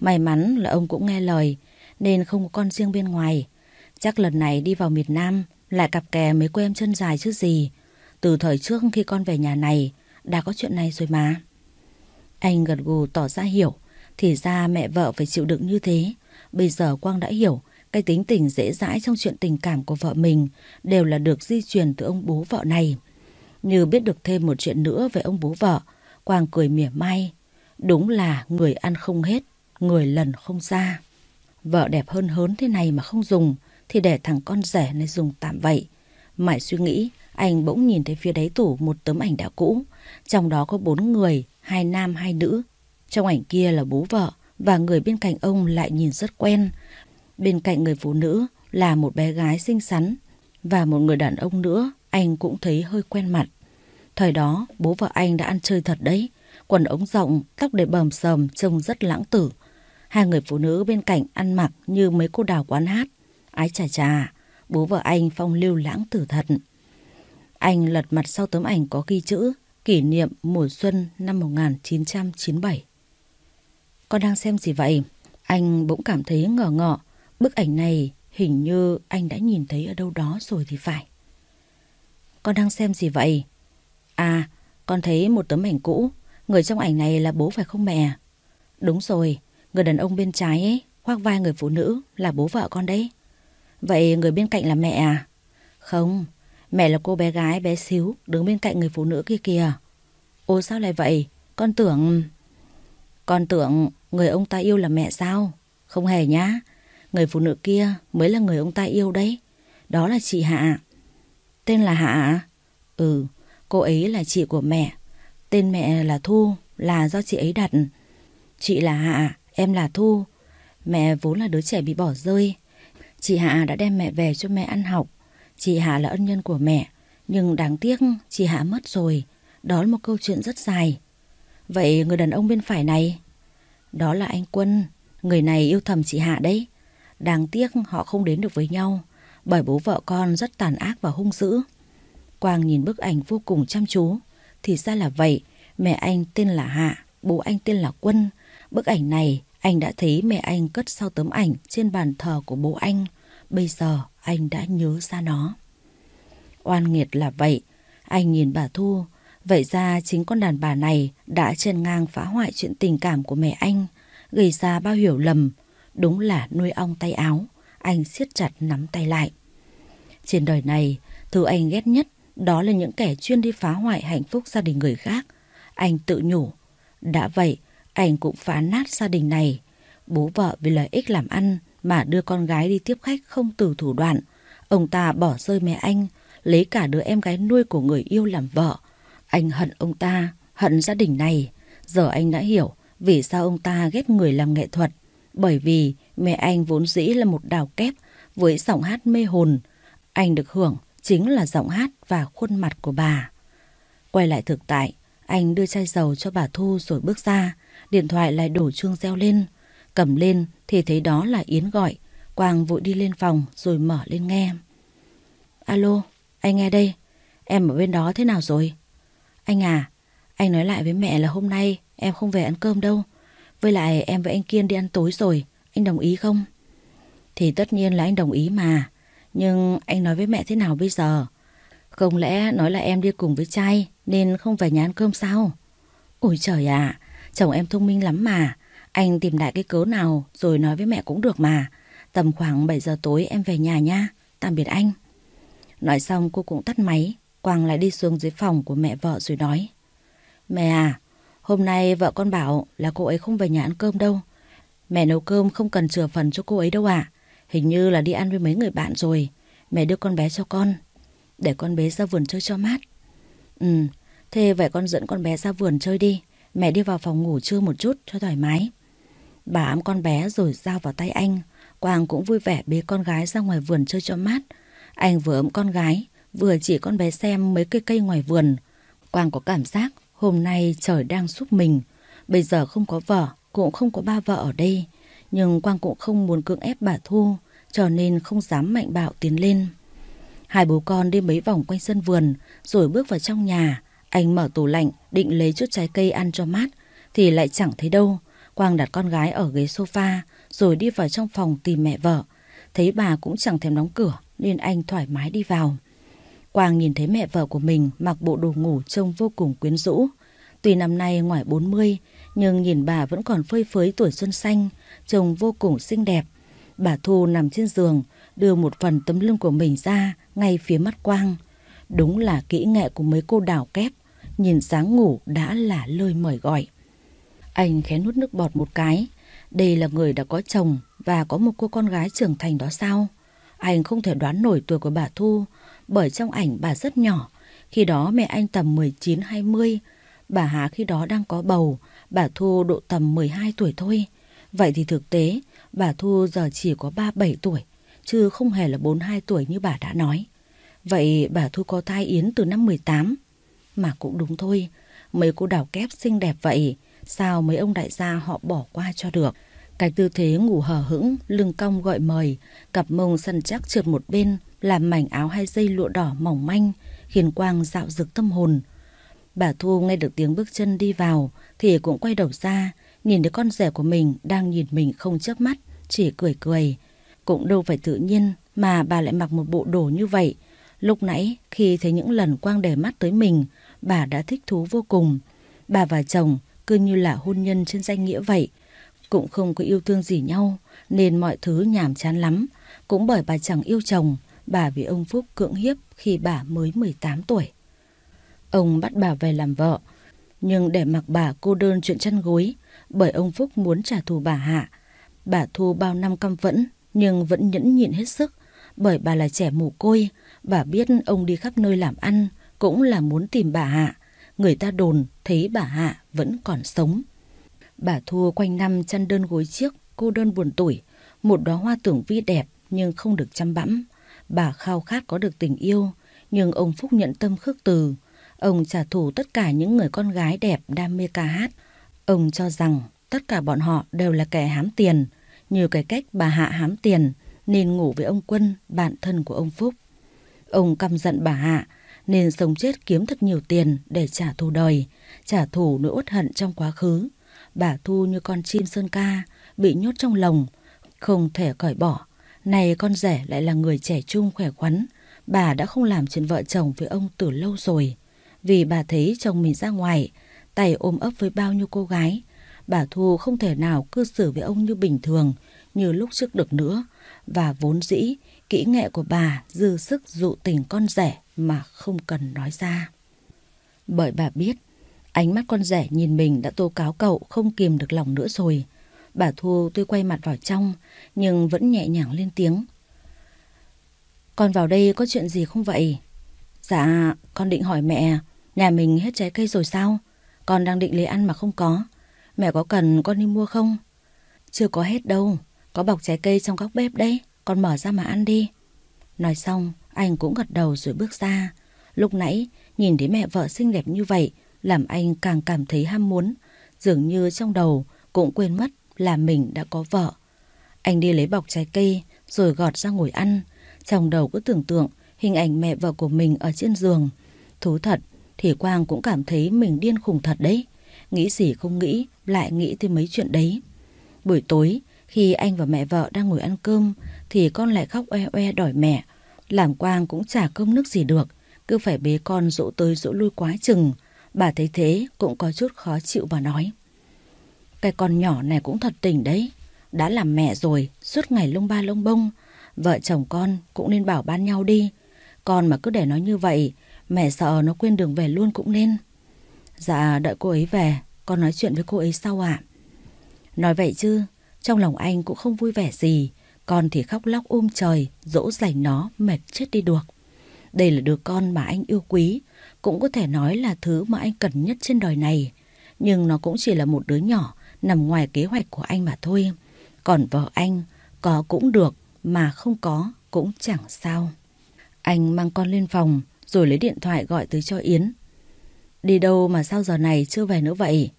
May mắn là ông cũng nghe lời, nên không có con riêng bên ngoài. Chắc lần này đi vào miền Nam lại cặp kè mấy cô em chân dài chứ gì. Từ thời trước khi con về nhà này đã có chuyện này rồi mà. Anh gật gù tỏ ra hiểu. Thì ra mẹ vợ phải chịu đựng như thế. Bây giờ Quang đã hiểu cái tính tình dễ dãi trong chuyện tình cảm của vợ mình đều là được di truyền từ ông bố vợ này. Như biết được thêm một chuyện nữa về ông bố vợ, Quang cười mỉa mai. Đúng là người ăn không hết, người lần không ra. Vợ đẹp hơn hớn thế này mà không dùng, thì để thằng con rẻ này dùng tạm vậy. Mãi suy nghĩ, anh bỗng nhìn thấy phía đáy tủ một tấm ảnh đã cũ. Trong đó có bốn người, hai nam hai nữ. Trong ảnh kia là bố vợ và người bên cạnh ông lại nhìn rất quen. Bên cạnh người phụ nữ là một bé gái xinh xắn và một người đàn ông nữa anh cũng thấy hơi quen mặt. Thời đó bố vợ anh đã ăn chơi thật đấy. Quần ống rộng, tóc để bầm sầm trông rất lãng tử. Hai người phụ nữ bên cạnh ăn mặc như mấy cô đào quán hát. Ái chà chà, bố vợ anh phong lưu lãng tử thật. Anh lật mặt sau tấm ảnh có ghi chữ kỷ niệm mùa xuân năm 1997. Con đang xem gì vậy? Anh bỗng cảm thấy ngờ ngợ. Bức ảnh này hình như anh đã nhìn thấy ở đâu đó rồi thì phải. Con đang xem gì vậy? À, con thấy một tấm ảnh cũ. Người trong ảnh này là bố phải không mẹ? Đúng rồi, người đàn ông bên trái ấy, khoác vai người phụ nữ là bố vợ con đấy. Vậy người bên cạnh là mẹ à? Không, mẹ là cô bé gái bé xíu đứng bên cạnh người phụ nữ kia kìa. Ô sao lại vậy? Con tưởng... Con tưởng người ông ta yêu là mẹ sao? Không hề nhá. Người phụ nữ kia mới là người ông ta yêu đấy. Đó là chị Hạ. Tên là Hạ à? Ừ, cô ấy là chị của mẹ. Tên mẹ là Thu, là do chị ấy đặt. Chị là Hạ, em là Thu. Mẹ vốn là đứa trẻ bị bỏ rơi. Chị Hạ đã đem mẹ về cho mẹ ăn học. Chị Hạ là ân nhân của mẹ. Nhưng đáng tiếc chị Hạ mất rồi. Đó là một câu chuyện rất dài. Vậy người đàn ông bên phải này? Đó là anh Quân. Người này yêu thầm chị Hạ đấy. Đáng tiếc họ không đến được với nhau. Bởi bố vợ con rất tàn ác và hung dữ. Quang nhìn bức ảnh vô cùng chăm chú. Thì ra là vậy. Mẹ anh tên là Hạ. Bố anh tên là Quân. Bức ảnh này, anh đã thấy mẹ anh cất sau tấm ảnh trên bàn thờ của bố anh. Bây giờ anh đã nhớ ra nó. Oan nghiệt là vậy. Anh nhìn bà Thu. Vậy ra chính con đàn bà này đã chân ngang phá hoại chuyện tình cảm của mẹ anh. Gây ra bao hiểu lầm. Đúng là nuôi ong tay áo. Anh siết chặt nắm tay lại. Trên đời này, thứ anh ghét nhất đó là những kẻ chuyên đi phá hoại hạnh phúc gia đình người khác. Anh tự nhủ. Đã vậy, anh cũng phá nát gia đình này. Bố vợ vì lợi ích làm ăn mà đưa con gái đi tiếp khách không từ thủ đoạn. Ông ta bỏ rơi mẹ anh, lấy cả đứa em gái nuôi của người yêu làm vợ. Anh hận ông ta, hận gia đình này. Giờ anh đã hiểu vì sao ông ta ghét người làm nghệ thuật. Bởi vì mẹ anh vốn dĩ là một đào kép với giọng hát mê hồn. Anh được hưởng chính là giọng hát và khuôn mặt của bà. Quay lại thực tại, anh đưa chai dầu cho bà Thu rồi bước ra. Điện thoại lại đổ chuông reo lên. Cầm lên thì thấy đó là Yến gọi. Quang vội đi lên phòng rồi mở lên nghe. Alo, anh nghe đây. Em ở bên đó thế nào rồi? Anh à, anh nói lại với mẹ là hôm nay em không về ăn cơm đâu. Với lại em với anh Kiên đi ăn tối rồi. Anh đồng ý không? Thì tất nhiên là anh đồng ý mà. Nhưng anh nói với mẹ thế nào bây giờ? Không lẽ nói là em đi cùng với trai nên không về nhà ăn cơm sao? Ôi trời ạ, chồng em thông minh lắm mà. Anh tìm đại cái cớ nào rồi nói với mẹ cũng được mà. Tầm khoảng 7 giờ tối em về nhà nha. Tạm biệt anh. Nói xong cô cũng tắt máy. Quang lại đi xuống dưới phòng của mẹ vợ rồi nói. Mẹ à, hôm nay vợ con bảo là cô ấy không về nhà ăn cơm đâu. Mẹ nấu cơm không cần chừa phần cho cô ấy đâu ạ. Hình như là đi ăn với mấy người bạn rồi. Mẹ đưa con bé cho con. Để con bé ra vườn chơi cho mát. Ừ, thế vậy con dẫn con bé ra vườn chơi đi. Mẹ đi vào phòng ngủ trưa một chút cho thoải mái. Bà ấm con bé rồi giao vào tay anh. Quang cũng vui vẻ bế con gái ra ngoài vườn chơi cho mát. Anh vừa ấm con gái, vừa chỉ con bé xem mấy cây cây ngoài vườn. Quang có cảm giác hôm nay trời đang giúp mình. Bây giờ không có vợ, cũng không có ba vợ ở đây. Nhưng Quang cũng không muốn cưỡng ép bà Thu, cho nên không dám mạnh bạo tiến lên. Hai bố con đi mấy vòng quanh sân vườn, rồi bước vào trong nhà. Anh mở tủ lạnh, định lấy chút trái cây ăn cho mát, thì lại chẳng thấy đâu. Quang đặt con gái ở ghế sofa, rồi đi vào trong phòng tìm mẹ vợ. Thấy bà cũng chẳng thèm đóng cửa, nên anh thoải mái đi vào. Quang nhìn thấy mẹ vợ của mình mặc bộ đồ ngủ trông vô cùng quyến rũ. Tuy năm nay ngoài 40, nhưng nhìn bà vẫn còn phơi phới tuổi xuân xanh, trông vô cùng xinh đẹp. Bà Thu nằm trên giường, đưa một phần tấm lưng của mình ra ngay phía mắt Quang. Đúng là kỹ nghệ của mấy cô đào kép, nhìn sáng ngủ đã là lời mời gọi. Anh khẽ nuốt nước bọt một cái. Đây là người đã có chồng và có một cô con gái trưởng thành đó sao? Anh không thể đoán nổi tuổi của bà Thu, bởi trong ảnh bà rất nhỏ. Khi đó mẹ anh tầm 19-20, bà Hà khi đó đang có bầu, bà Thu độ tầm 12 tuổi thôi. Vậy thì thực tế, bà Thu giờ chỉ có 37 tuổi, chứ không hề là 42 tuổi như bà đã nói. Vậy bà Thu có thai Yến từ năm 18. Mà cũng đúng thôi, mấy cô đào kép xinh đẹp vậy, sao mấy ông đại gia họ bỏ qua cho được. Cái tư thế ngủ hở hững, lưng cong gọi mời, cặp mông săn chắc trượt một bên, làm mảnh áo hai dây lụa đỏ mỏng manh, khiến Quang dạo rực tâm hồn. Bà Thu nghe được tiếng bước chân đi vào, thì cũng quay đầu ra, nhìn thấy con rể của mình đang nhìn mình không chớp mắt, chỉ cười cười. Cũng đâu phải tự nhiên mà bà lại mặc một bộ đồ như vậy. Lúc nãy khi thấy những lần Quang để mắt tới mình, bà đã thích thú vô cùng. Bà và chồng cứ như là hôn nhân trên danh nghĩa vậy. Cũng không có yêu thương gì nhau, nên mọi thứ nhàm chán lắm. Cũng bởi bà chẳng yêu chồng, bà bị ông Phúc cưỡng hiếp khi bà mới 18 tuổi. Ông bắt bà về làm vợ, nhưng để mặc bà cô đơn chuyện chăn gối, bởi ông Phúc muốn trả thù bà Hạ. Bà Thu bao năm căm vẫn, nhưng vẫn nhẫn nhịn hết sức, bởi bà là trẻ mồ côi, bà biết ông đi khắp nơi làm ăn, cũng là muốn tìm bà Hạ. Người ta đồn thấy bà Hạ vẫn còn sống. Bà Thua quanh năm chăn đơn gối chiếc, cô đơn buồn tuổi, một đóa hoa tưởng vi đẹp nhưng không được chăm bẵm. Bà khao khát có được tình yêu, nhưng ông Phúc nhận tâm khước từ. Ông trả thù tất cả những người con gái đẹp đam mê ca hát. Ông cho rằng tất cả bọn họ đều là kẻ hám tiền, như cái cách bà Hạ hám tiền nên ngủ với ông Quân, bạn thân của ông Phúc. Ông căm giận bà Hạ nên sống chết kiếm thật nhiều tiền để trả thù đời, trả thù nỗi uất hận trong quá khứ. Bà Thu như con chim sơn ca, bị nhốt trong lồng, không thể cởi bỏ. Này con rể lại là người trẻ trung khỏe khoắn, bà đã không làm chuyện vợ chồng với ông từ lâu rồi. Vì bà thấy chồng mình ra ngoài, tay ôm ấp với bao nhiêu cô gái. Bà Thu không thể nào cư xử với ông như bình thường, như lúc trước được nữa. Và vốn dĩ, kỹ nghệ của bà dư sức dụ tình con rẻ mà không cần nói ra. Bởi bà biết, ánh mắt con rể nhìn mình đã tố cáo cậu không kìm được lòng nữa rồi. Bà Thu tuy quay mặt vào trong, nhưng vẫn nhẹ nhàng lên tiếng. Con vào đây có chuyện gì không vậy? Dạ, con định hỏi mẹ, nhà mình hết trái cây rồi sao? Con đang định lấy ăn mà không có. Mẹ có cần con đi mua không? Chưa có hết đâu, có bọc trái cây trong góc bếp đấy, con mở ra mà ăn đi. Nói xong, anh cũng gật đầu rồi bước ra. Lúc nãy, nhìn thấy mẹ vợ xinh đẹp như vậy, làm anh càng cảm thấy ham muốn. Dường như trong đầu cũng quên mất là mình đã có vợ. Anh đi lấy bọc trái cây rồi gọt ra ngồi ăn. Trong đầu cứ tưởng tượng hình ảnh mẹ vợ của mình ở trên giường. Thú thật thì Quang cũng cảm thấy mình điên khùng thật đấy. Nghĩ gì không nghĩ, lại nghĩ tới mấy chuyện đấy. Buổi tối, khi anh và mẹ vợ đang ngồi ăn cơm, thì con lại khóc oe oe đòi mẹ. Làm Quang cũng chả công nước gì được, cứ phải bế con dỗ tới dỗ lui quá chừng. Bà thấy thế cũng có chút khó chịu và nói. Cái con nhỏ này cũng thật tình đấy. Đã làm mẹ rồi, suốt ngày lông ba lông bông. Vợ chồng con cũng nên bảo ban nhau đi. Con mà cứ để nó như vậy, mẹ sợ nó quên đường về luôn cũng nên. Dạ, đợi cô ấy về, con nói chuyện với cô ấy sau ạ. Nói vậy chứ, trong lòng anh cũng không vui vẻ gì. Con thì khóc lóc ôm trời, dỗ dành nó, mệt chết đi được. Đây là đứa con mà anh yêu quý, cũng có thể nói là thứ mà anh cần nhất trên đời này. Nhưng nó cũng chỉ là một đứa nhỏ, nằm ngoài kế hoạch của anh mà thôi. Còn vợ anh, có cũng được, mà không có cũng chẳng sao. Anh mang con lên phòng, rồi lấy điện thoại gọi tới cho Yến. Đi đâu mà sao giờ này chưa về nữa vậy?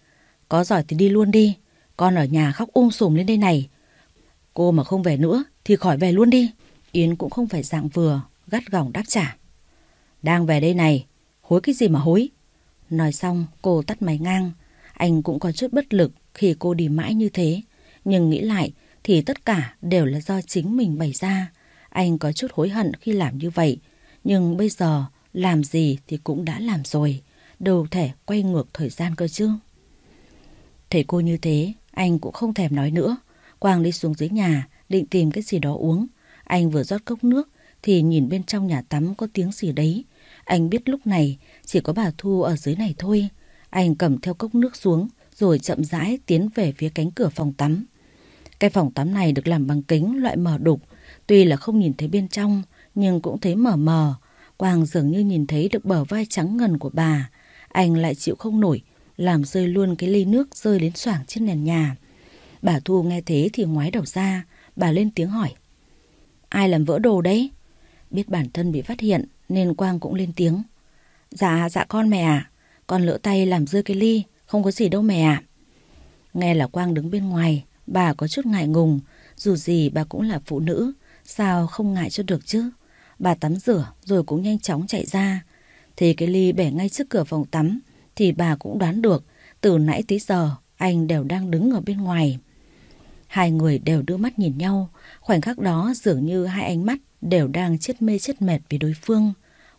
Có giỏi thì đi luôn đi, con ở nhà khóc um sùm lên đây này. Cô mà không về nữa thì khỏi về luôn đi. Yến cũng không phải dạng vừa, gắt gỏng đáp trả. Đang về đây này, hối cái gì mà hối? Nói xong cô tắt máy ngang. Anh cũng có chút bất lực khi cô đi mãi như thế. Nhưng nghĩ lại thì tất cả đều là do chính mình bày ra. Anh có chút hối hận khi làm như vậy. Nhưng bây giờ làm gì thì cũng đã làm rồi. Đâu thể quay ngược thời gian cơ chứ. Thấy cô như thế, anh cũng không thèm nói nữa. Quang đi xuống dưới nhà, định tìm cái gì đó uống. Anh vừa rót cốc nước, thì nhìn bên trong nhà tắm có tiếng gì đấy. Anh biết lúc này chỉ có bà Thu ở dưới này thôi. Anh cầm theo cốc nước xuống, rồi chậm rãi tiến về phía cánh cửa phòng tắm. Cái phòng tắm này được làm bằng kính loại mờ đục, tuy là không nhìn thấy bên trong, nhưng cũng thấy mờ mờ. Quang dường như nhìn thấy được bờ vai trắng ngần của bà. Anh lại chịu không nổi, làm rơi luôn cái ly nước rơi đến xoảng trên nền nhà. Bà Thu nghe thế thì ngoái đầu ra, bà lên tiếng hỏi. Ai làm vỡ đồ đấy? Biết bản thân bị phát hiện nên Quang cũng lên tiếng. Dạ, dạ con mẹ à. Con lỡ tay làm rơi cái ly, không có gì đâu mẹ ạ. Nghe là Quang đứng bên ngoài, bà có chút ngại ngùng, dù gì bà cũng là phụ nữ, sao không ngại cho được chứ. Bà tắm rửa rồi cũng nhanh chóng chạy ra. Thì cái ly bể ngay trước cửa phòng tắm, thì bà cũng đoán được từ nãy tới giờ anh đều đang đứng ở bên ngoài. Hai người đều đưa mắt nhìn nhau, khoảnh khắc đó dường như hai ánh mắt đều đang chết mê chết mệt vì đối phương.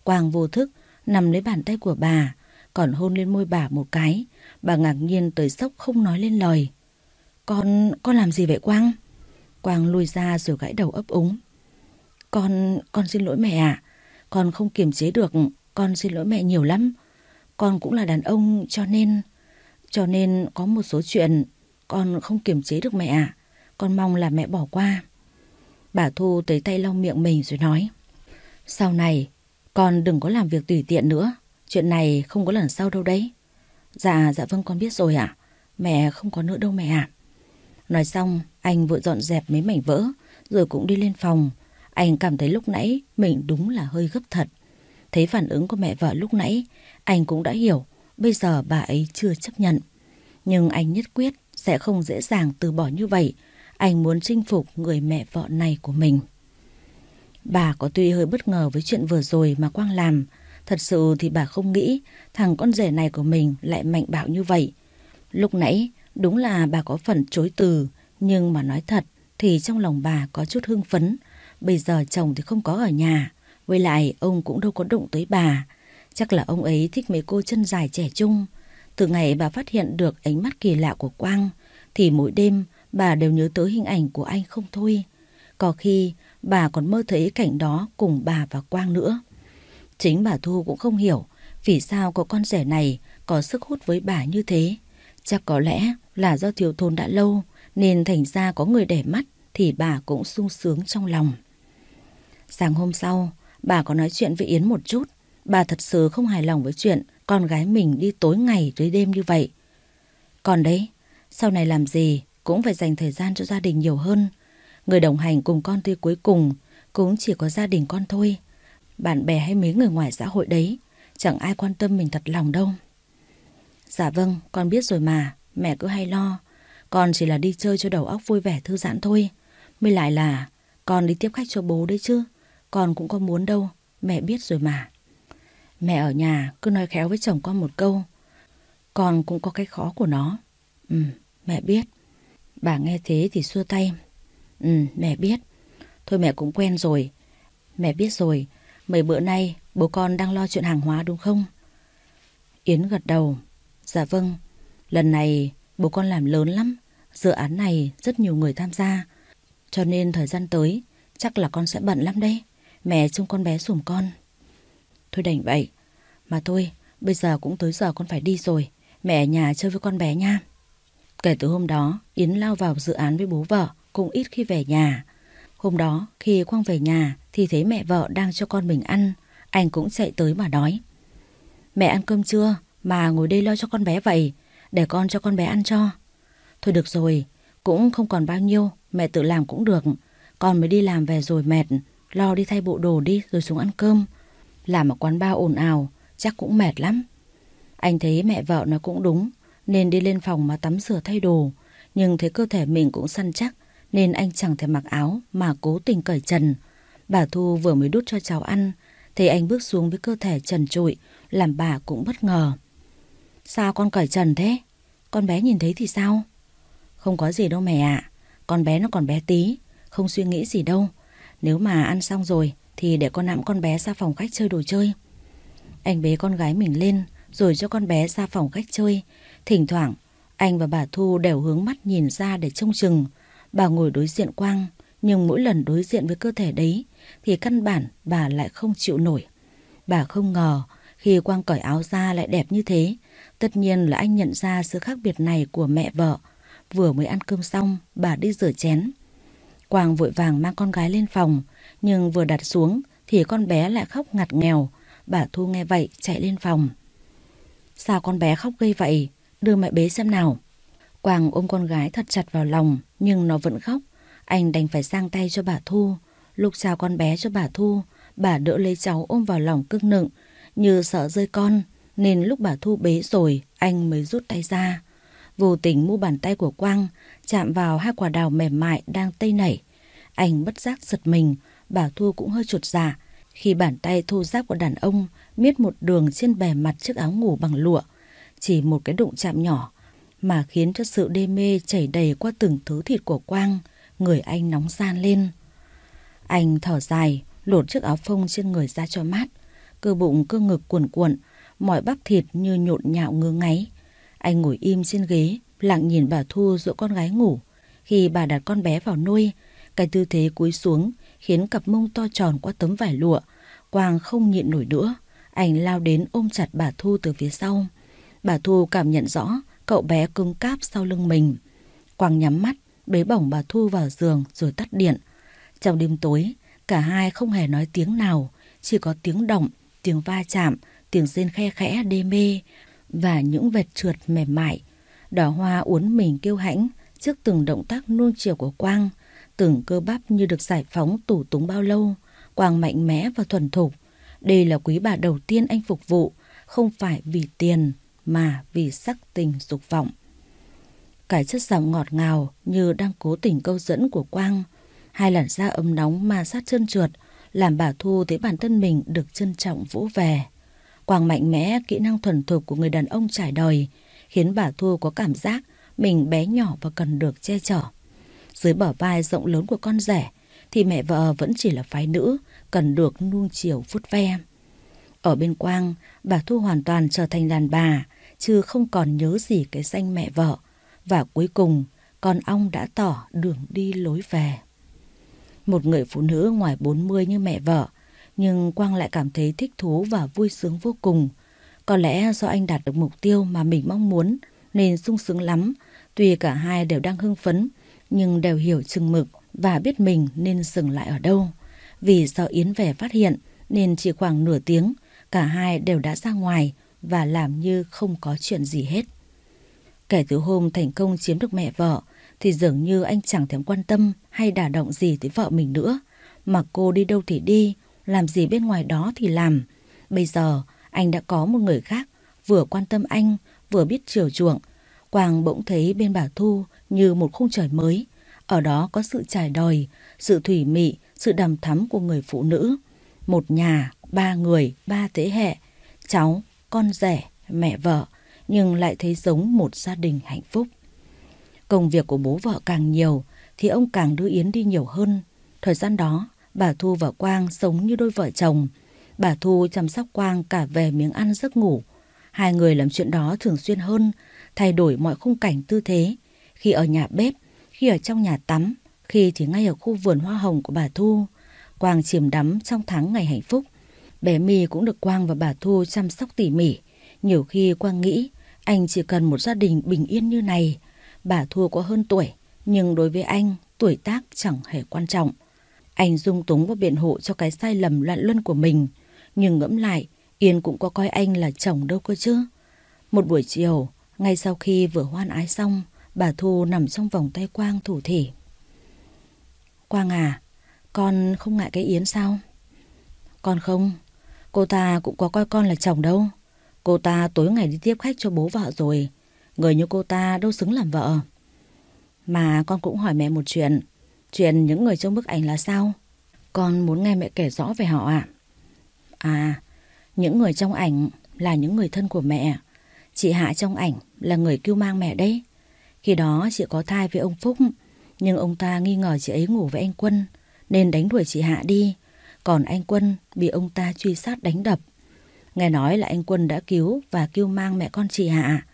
Quang vô thức nằm lấy bàn tay của bà, còn hôn lên môi bà một cái. Bà ngạc nhiên tới sốc không nói lên lời. Con, con làm gì vậy Quang? Quang lùi ra rồi gãy đầu ấp úng. Con, con xin lỗi mẹ ạ. Con không kiềm chế được, con xin lỗi mẹ nhiều lắm. Con cũng là đàn ông cho nên... Cho nên có một số chuyện con không kiềm chế được mẹ ạ. Con mong là mẹ bỏ qua. Bà Thu tới tay lau miệng mình rồi nói. Sau này, con đừng có làm việc tùy tiện nữa. Chuyện này không có lần sau đâu đấy. Dạ, dạ vâng con biết rồi ạ. Mẹ không có nữa đâu mẹ ạ. Nói xong, anh vội dọn dẹp mấy mảnh vỡ, rồi cũng đi lên phòng. Anh cảm thấy lúc nãy mình đúng là hơi gấp thật. Thấy phản ứng của mẹ vợ lúc nãy, anh cũng đã hiểu bây giờ bà ấy chưa chấp nhận. Nhưng anh nhất quyết sẽ không dễ dàng từ bỏ như vậy. Anh muốn chinh phục người mẹ vợ này của mình. Bà có tuy hơi bất ngờ với chuyện vừa rồi mà Quang làm, Thật sự thì bà không nghĩ thằng con rể này của mình lại mạnh bạo như vậy. Lúc nãy đúng là bà có phần chối từ, nhưng mà nói thật thì trong lòng bà có chút hưng phấn. Bây giờ chồng thì không có ở nhà, Với lại ông cũng đâu có đụng tới bà. Chắc là ông ấy thích mấy cô chân dài trẻ trung. Từ ngày bà phát hiện được ánh mắt kỳ lạ của Quang, thì mỗi đêm bà đều nhớ tới hình ảnh của anh không thôi. Có khi bà còn mơ thấy cảnh đó cùng bà và Quang nữa. Chính bà Thu cũng không hiểu vì sao có con rể này có sức hút với bà như thế. Chắc có lẽ là do thiếu thôn đã lâu nên thành ra có người để mắt thì bà cũng sung sướng trong lòng. Sáng hôm sau, bà có nói chuyện với Yến một chút. Bà thật sự không hài lòng với chuyện con gái mình đi tối ngày tới đêm như vậy. Còn đấy, sau này làm gì cũng phải dành thời gian cho gia đình nhiều hơn. Người đồng hành cùng con tuy cuối cùng cũng chỉ có gia đình con thôi. Bạn bè hay mấy người ngoài xã hội đấy, chẳng ai quan tâm mình thật lòng đâu. Dạ vâng, con biết rồi mà, mẹ cứ hay lo. Con chỉ là đi chơi cho đầu óc vui vẻ thư giãn thôi. Mới lại là con đi tiếp khách cho bố đấy chứ. Con cũng có muốn đâu, mẹ biết rồi mà. Mẹ ở nhà cứ nói khéo với chồng con một câu. Con cũng có cái khó của nó. Ừ, mẹ biết. Bà nghe thế thì xua tay. Ừ, mẹ biết. Thôi mẹ cũng quen rồi. Mẹ biết rồi, mấy bữa nay bố con đang lo chuyện hàng hóa đúng không? Yến gật đầu. Dạ vâng, lần này bố con làm lớn lắm. Dự án này rất nhiều người tham gia. Cho nên thời gian tới chắc là con sẽ bận lắm đấy. Mẹ trông con bé sủng con. Thôi đành vậy. Mà thôi, bây giờ cũng tới giờ con phải đi rồi. Mẹ ở nhà chơi với con bé nha. Kể từ hôm đó, Yến lao vào dự án với bố vợ, cũng ít khi về nhà. Hôm đó, khi Quang về nhà thì thấy mẹ vợ đang cho con mình ăn. Anh cũng chạy tới mà nói. Mẹ ăn cơm chưa? Mà ngồi đây lo cho con bé vậy. Để con cho con bé ăn cho. Thôi được rồi, cũng không còn bao nhiêu. Mẹ tự làm cũng được. Con mới đi làm về rồi mệt. Lo đi thay bộ đồ đi rồi xuống ăn cơm. Làm ở quán bar ồn ào, chắc cũng mệt lắm. Anh thấy mẹ vợ nó cũng đúng, nên đi lên phòng mà tắm rửa thay đồ. Nhưng thấy cơ thể mình cũng săn chắc, nên anh chẳng thể mặc áo mà cố tình cởi trần. Bà Thu vừa mới đút cho cháu ăn, thấy anh bước xuống với cơ thể trần trụi, làm bà cũng bất ngờ. Sao con cởi trần thế? Con bé nhìn thấy thì sao? Không có gì đâu mẹ ạ, con bé nó còn bé tí, không suy nghĩ gì đâu. Nếu mà ăn xong rồi thì để con nắm con bé ra phòng khách chơi đồ chơi. Anh bế con gái mình lên rồi cho con bé ra phòng khách chơi. Thỉnh thoảng anh và bà Thu đều hướng mắt nhìn ra để trông chừng. Bà ngồi đối diện Quang nhưng mỗi lần đối diện với cơ thể đấy thì căn bản bà lại không chịu nổi. Bà không ngờ khi Quang cởi áo ra lại đẹp như thế. Tất nhiên là anh nhận ra sự khác biệt này của mẹ vợ. Vừa mới ăn cơm xong, bà đi rửa chén. Quang vội vàng mang con gái lên phòng, nhưng vừa đặt xuống thì con bé lại khóc ngặt nghèo. Bà Thu nghe vậy chạy lên phòng. Sao con bé khóc gây vậy? Đưa mẹ bế xem nào. Quang ôm con gái thật chặt vào lòng, nhưng nó vẫn khóc. Anh đành phải sang tay cho bà Thu. Lúc chào con bé cho bà Thu, bà đỡ lấy cháu ôm vào lòng cưng nựng, như sợ rơi con, nên lúc bà Thu bế rồi, anh mới rút tay ra. Vô tình mu bàn tay của Quang chạm vào hai quả đào mềm mại đang tây nảy. Anh bất giác giật mình, bà Thu cũng hơi chuột dạ khi bàn tay thô ráp của đàn ông miết một đường trên bề mặt chiếc áo ngủ bằng lụa. Chỉ một cái đụng chạm nhỏ mà khiến cho sự đê mê chảy đầy qua từng thứ thịt của Quang, người anh nóng gian lên. Anh thở dài, lột chiếc áo phông trên người ra cho mát, cơ bụng cơ ngực cuộn cuộn, mọi bắp thịt như nhộn nhạo ngứa ngáy. Anh ngồi im trên ghế, lặng nhìn bà Thu dỗ con gái ngủ. Khi bà đặt con bé vào nuôi, cái tư thế cúi xuống khiến cặp mông to tròn qua tấm vải lụa. Quang không nhịn nổi nữa. Anh lao đến ôm chặt bà Thu từ phía sau. Bà Thu cảm nhận rõ cậu bé cứng cáp sau lưng mình. Quang nhắm mắt, bế bổng bà Thu vào giường rồi tắt điện. Trong đêm tối, cả hai không hề nói tiếng nào, chỉ có tiếng động, tiếng va chạm, tiếng rên khe khẽ đê mê và những vệt trượt mềm mại. Đỏ hoa uốn mình kêu hãnh trước từng động tác nuông chiều của Quang, từng cơ bắp như được giải phóng tủ túng bao lâu. Quang mạnh mẽ và thuần thục. Đây là quý bà đầu tiên anh phục vụ, không phải vì tiền mà vì sắc tình dục vọng. Cái chất giọng ngọt ngào như đang cố tình câu dẫn của Quang. Hai làn da ấm nóng ma sát chân trượt, làm bà Thu thấy bản thân mình được trân trọng vỗ về. Quang mạnh mẽ, kỹ năng thuần thục của người đàn ông trải đời, khiến bà Thu có cảm giác mình bé nhỏ và cần được che chở. Dưới bờ vai rộng lớn của con rể, thì mẹ vợ vẫn chỉ là phái nữ, cần được nuông chiều vút ve. Ở bên Quang, bà Thu hoàn toàn trở thành đàn bà, chứ không còn nhớ gì cái danh mẹ vợ. Và cuối cùng, con ong đã tỏ đường đi lối về. Một người phụ nữ ngoài 40 như mẹ vợ, nhưng Quang lại cảm thấy thích thú và vui sướng vô cùng. Có lẽ do anh đạt được mục tiêu mà mình mong muốn nên sung sướng lắm. Tuy cả hai đều đang hưng phấn, nhưng đều hiểu chừng mực và biết mình nên dừng lại ở đâu. Vì do Yến về phát hiện nên chỉ khoảng nửa tiếng cả hai đều đã ra ngoài và làm như không có chuyện gì hết. Kể từ hôm thành công chiếm được mẹ vợ thì dường như anh chẳng thèm quan tâm hay đả động gì tới vợ mình nữa. Mà cô đi đâu thì đi, làm gì bên ngoài đó thì làm. Bây giờ anh đã có một người khác vừa quan tâm anh vừa biết chiều chuộng. Quang bỗng thấy bên bà Thu như một khung trời mới. Ở đó có sự trải đời, sự thủy mị, sự đầm thắm của người phụ nữ. Một nhà, ba người, ba thế hệ, cháu, con rể, mẹ vợ, nhưng lại thấy giống một gia đình hạnh phúc. Công việc của bố vợ càng nhiều thì ông càng đưa Yến đi nhiều hơn. Thời gian đó, bà Thu và Quang sống như đôi vợ chồng. Bà Thu chăm sóc Quang cả về miếng ăn giấc ngủ. Hai người làm chuyện đó thường xuyên hơn, thay đổi mọi khung cảnh tư thế. Khi ở nhà bếp, khi ở trong nhà tắm, khi thì ngay ở khu vườn hoa hồng của bà Thu. Quang chìm đắm trong tháng ngày hạnh phúc. Bé My cũng được Quang và bà Thu chăm sóc tỉ mỉ. Nhiều khi Quang nghĩ anh chỉ cần một gia đình bình yên như này. Bà Thu có hơn tuổi, nhưng đối với anh, tuổi tác chẳng hề quan trọng. Anh dung túng và biện hộ cho cái sai lầm loạn luân của mình. Nhưng ngẫm lại, Yên cũng có coi anh là chồng đâu cơ chứ. Một buổi chiều, ngay sau khi vừa hoan ái xong, bà Thu nằm trong vòng tay Quang thủ thỉ. Quang à, con không ngại cái Yến sao? Con không, cô ta cũng có coi con là chồng đâu. Cô ta tối ngày đi tiếp khách cho bố vợ rồi. Người như cô ta đâu xứng làm vợ. Mà con cũng hỏi mẹ một chuyện. Chuyện những người trong bức ảnh là sao? Con muốn nghe mẹ kể rõ về họ ạ. À? à, những người trong ảnh là những người thân của mẹ. Chị Hạ trong ảnh là người cứu mang mẹ đấy. Khi đó chị có thai với ông Phúc, nhưng ông ta nghi ngờ chị ấy ngủ với anh Quân, nên đánh đuổi chị Hạ đi. Còn anh Quân bị ông ta truy sát đánh đập. Nghe nói là anh Quân đã cứu và cứu mang mẹ con chị Hạ.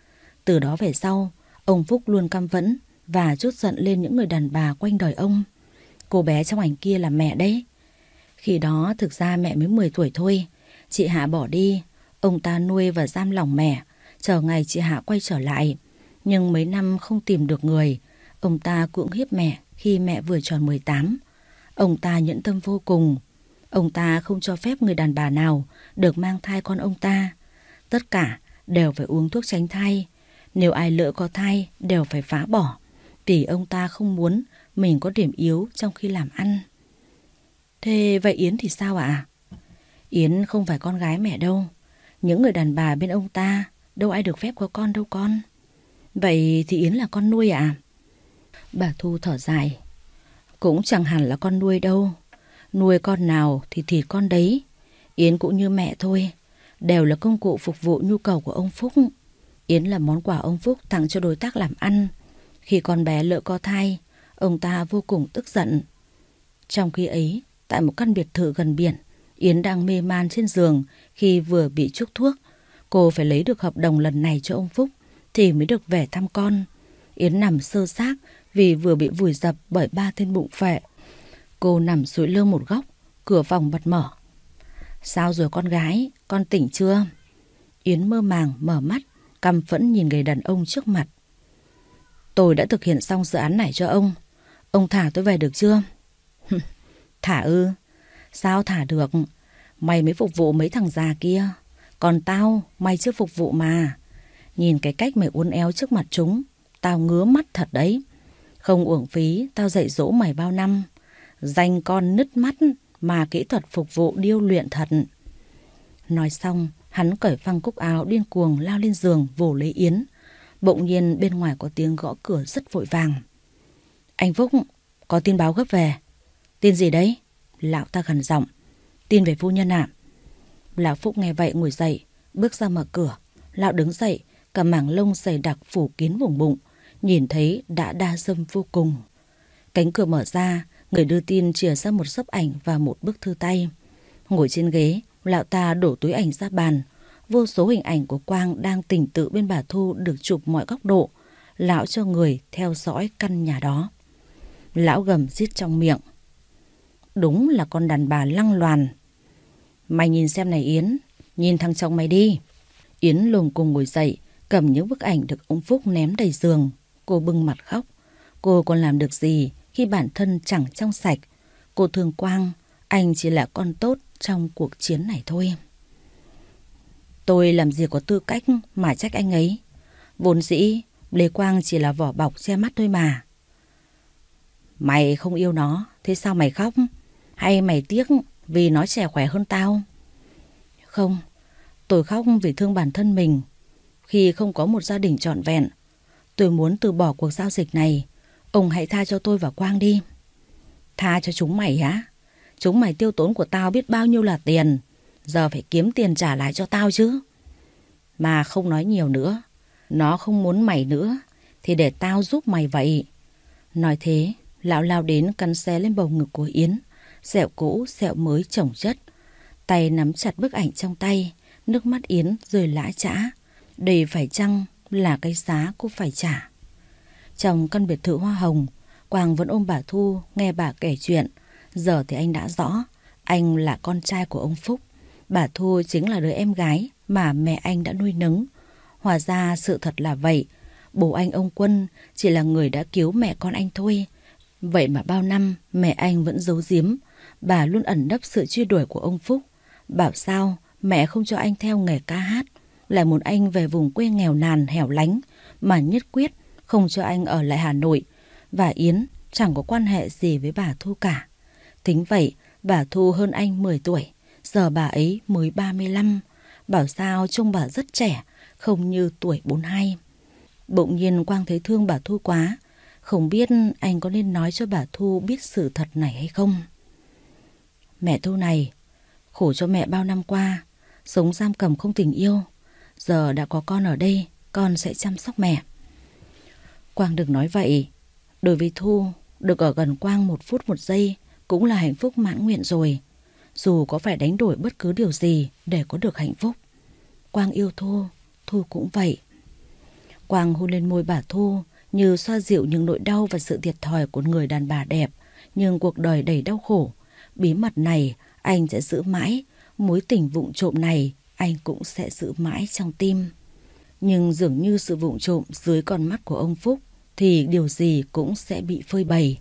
Từ đó về sau, ông Phúc luôn căm vẫn và chút giận lên những người đàn bà quanh đời ông. Cô bé trong ảnh kia là mẹ đấy. Khi đó thực ra mẹ mới 10 tuổi thôi. Chị Hạ bỏ đi, ông ta nuôi và giam lòng mẹ, chờ ngày chị Hạ quay trở lại. Nhưng mấy năm không tìm được người, ông ta cưỡng hiếp mẹ khi mẹ vừa tròn 18. Ông ta nhẫn tâm vô cùng. Ông ta không cho phép người đàn bà nào được mang thai con ông ta. Tất cả đều phải uống thuốc tránh thai. Nếu ai lỡ có thai, đều phải phá bỏ. Vì ông ta không muốn mình có điểm yếu trong khi làm ăn. Thế vậy Yến thì sao ạ? Yến không phải con gái mẹ đâu. Những người đàn bà bên ông ta, đâu ai được phép có con đâu con. Vậy thì Yến là con nuôi à? Bà Thu thở dài. Cũng chẳng hẳn là con nuôi đâu. Nuôi con nào thì thịt con đấy. Yến cũng như mẹ thôi. Đều là công cụ phục vụ nhu cầu của ông Phúc. Yến là món quà ông Phúc tặng cho đối tác làm ăn. Khi con bé lỡ có thai, ông ta vô cùng tức giận. Trong khi ấy, tại một căn biệt thự gần biển, Yến đang mê man trên giường khi vừa bị trúc thuốc. Cô phải lấy được hợp đồng lần này cho ông Phúc thì mới được về thăm con. Yến nằm sơ xác vì vừa bị vùi dập bởi ba tên bụng phệ. Cô nằm sụi lơ một góc, cửa phòng bật mở. Sao rồi con gái, con tỉnh chưa? Yến mơ màng mở mắt, căm phẫn nhìn người đàn ông trước mặt. Tôi đã thực hiện xong dự án này cho ông. Ông thả tôi về được chưa? thả ư? Sao thả được? Mày mới phục vụ mấy thằng già kia. Còn tao, mày chưa phục vụ mà. Nhìn cái cách mày uốn éo trước mặt chúng, tao ngứa mắt thật đấy. Không uổng phí, tao dạy dỗ mày bao năm. Danh con nứt mắt mà kỹ thuật phục vụ điêu luyện thật. Nói xong, hắn cởi phăng cúc áo điên cuồng lao lên giường vồ lấy Yến. Bỗng nhiên bên ngoài có tiếng gõ cửa rất vội vàng. Anh Phúc, có tin báo gấp về. Tin gì đấy? Lão ta gần giọng. Tin về phu nhân ạ. Lão Phúc nghe vậy ngồi dậy, bước ra mở cửa. Lão đứng dậy, cả mảng lông dày đặc phủ kín vùng bụng. Nhìn thấy đã đa dâm vô cùng. Cánh cửa mở ra, người đưa tin chìa ra một sấp ảnh và một bức thư tay. Ngồi trên ghế, lão ta đổ túi ảnh ra bàn. Vô số hình ảnh của Quang đang tỉnh tự bên bà Thu được chụp mọi góc độ. Lão cho người theo dõi căn nhà đó. Lão gầm giết trong miệng. Đúng là con đàn bà lăng loàn. Mày nhìn xem này Yến, nhìn thằng chồng mày đi. Yến lùng cùng ngồi dậy, cầm những bức ảnh được ông Phúc ném đầy giường. Cô bưng mặt khóc. Cô còn làm được gì khi bản thân chẳng trong sạch. Cô thương Quang, anh chỉ là con tốt trong cuộc chiến này thôi. Tôi làm gì có tư cách mà trách anh ấy. Vốn dĩ, Lê Quang chỉ là vỏ bọc che mắt thôi mà. Mày không yêu nó, thế sao mày khóc? Hay mày tiếc vì nó trẻ khỏe hơn tao? Không, tôi khóc vì thương bản thân mình. Khi không có một gia đình trọn vẹn, tôi muốn từ bỏ cuộc giao dịch này. Ông hãy tha cho tôi và Quang đi. Tha cho chúng mày á? Chúng mày tiêu tốn của tao biết bao nhiêu là tiền. Giờ phải kiếm tiền trả lại cho tao chứ. Mà không nói nhiều nữa. Nó không muốn mày nữa. Thì để tao giúp mày vậy. Nói thế, lão lao đến cắn xé lên bầu ngực của Yến. Sẹo cũ, sẹo mới chồng chất. Tay nắm chặt bức ảnh trong tay. Nước mắt Yến rơi lã trã. Đây phải chăng là cái giá cô phải trả. Trong căn biệt thự hoa hồng, Quang vẫn ôm bà Thu nghe bà kể chuyện. Giờ thì anh đã rõ, anh là con trai của ông Phúc. Bà Thu chính là đứa em gái mà mẹ anh đã nuôi nấng. Hòa ra sự thật là vậy. Bố anh ông Quân chỉ là người đã cứu mẹ con anh thôi. Vậy mà bao năm mẹ anh vẫn giấu giếm. Bà luôn ẩn nấp sự truy đuổi của ông Phúc. Bảo sao mẹ không cho anh theo nghề ca hát. Lại muốn anh về vùng quê nghèo nàn hẻo lánh. Mà nhất quyết không cho anh ở lại Hà Nội. Và Yến chẳng có quan hệ gì với bà Thu cả. Tính vậy, bà Thu hơn anh 10 tuổi, giờ bà ấy mới 35. Bảo sao trông bà rất trẻ, không như tuổi 42. Bỗng nhiên Quang thấy thương bà Thu quá, không biết anh có nên nói cho bà Thu biết sự thật này hay không. Mẹ Thu này, khổ cho mẹ bao năm qua, sống giam cầm không tình yêu. Giờ đã có con ở đây, con sẽ chăm sóc mẹ. Quang đừng nói vậy. Đối với Thu, được ở gần Quang một phút một giây cũng là hạnh phúc mãn nguyện rồi. Dù có phải đánh đổi bất cứ điều gì để có được hạnh phúc. Quang yêu Thu, Thu cũng vậy. Quang hôn lên môi bà Thu như xoa dịu những nỗi đau và sự thiệt thòi của người đàn bà đẹp. Nhưng cuộc đời đầy đau khổ. Bí mật này anh sẽ giữ mãi. Mối tình vụng trộm này anh cũng sẽ giữ mãi trong tim. Nhưng dường như sự vụng trộm dưới con mắt của ông Phúc thì điều gì cũng sẽ bị phơi bày.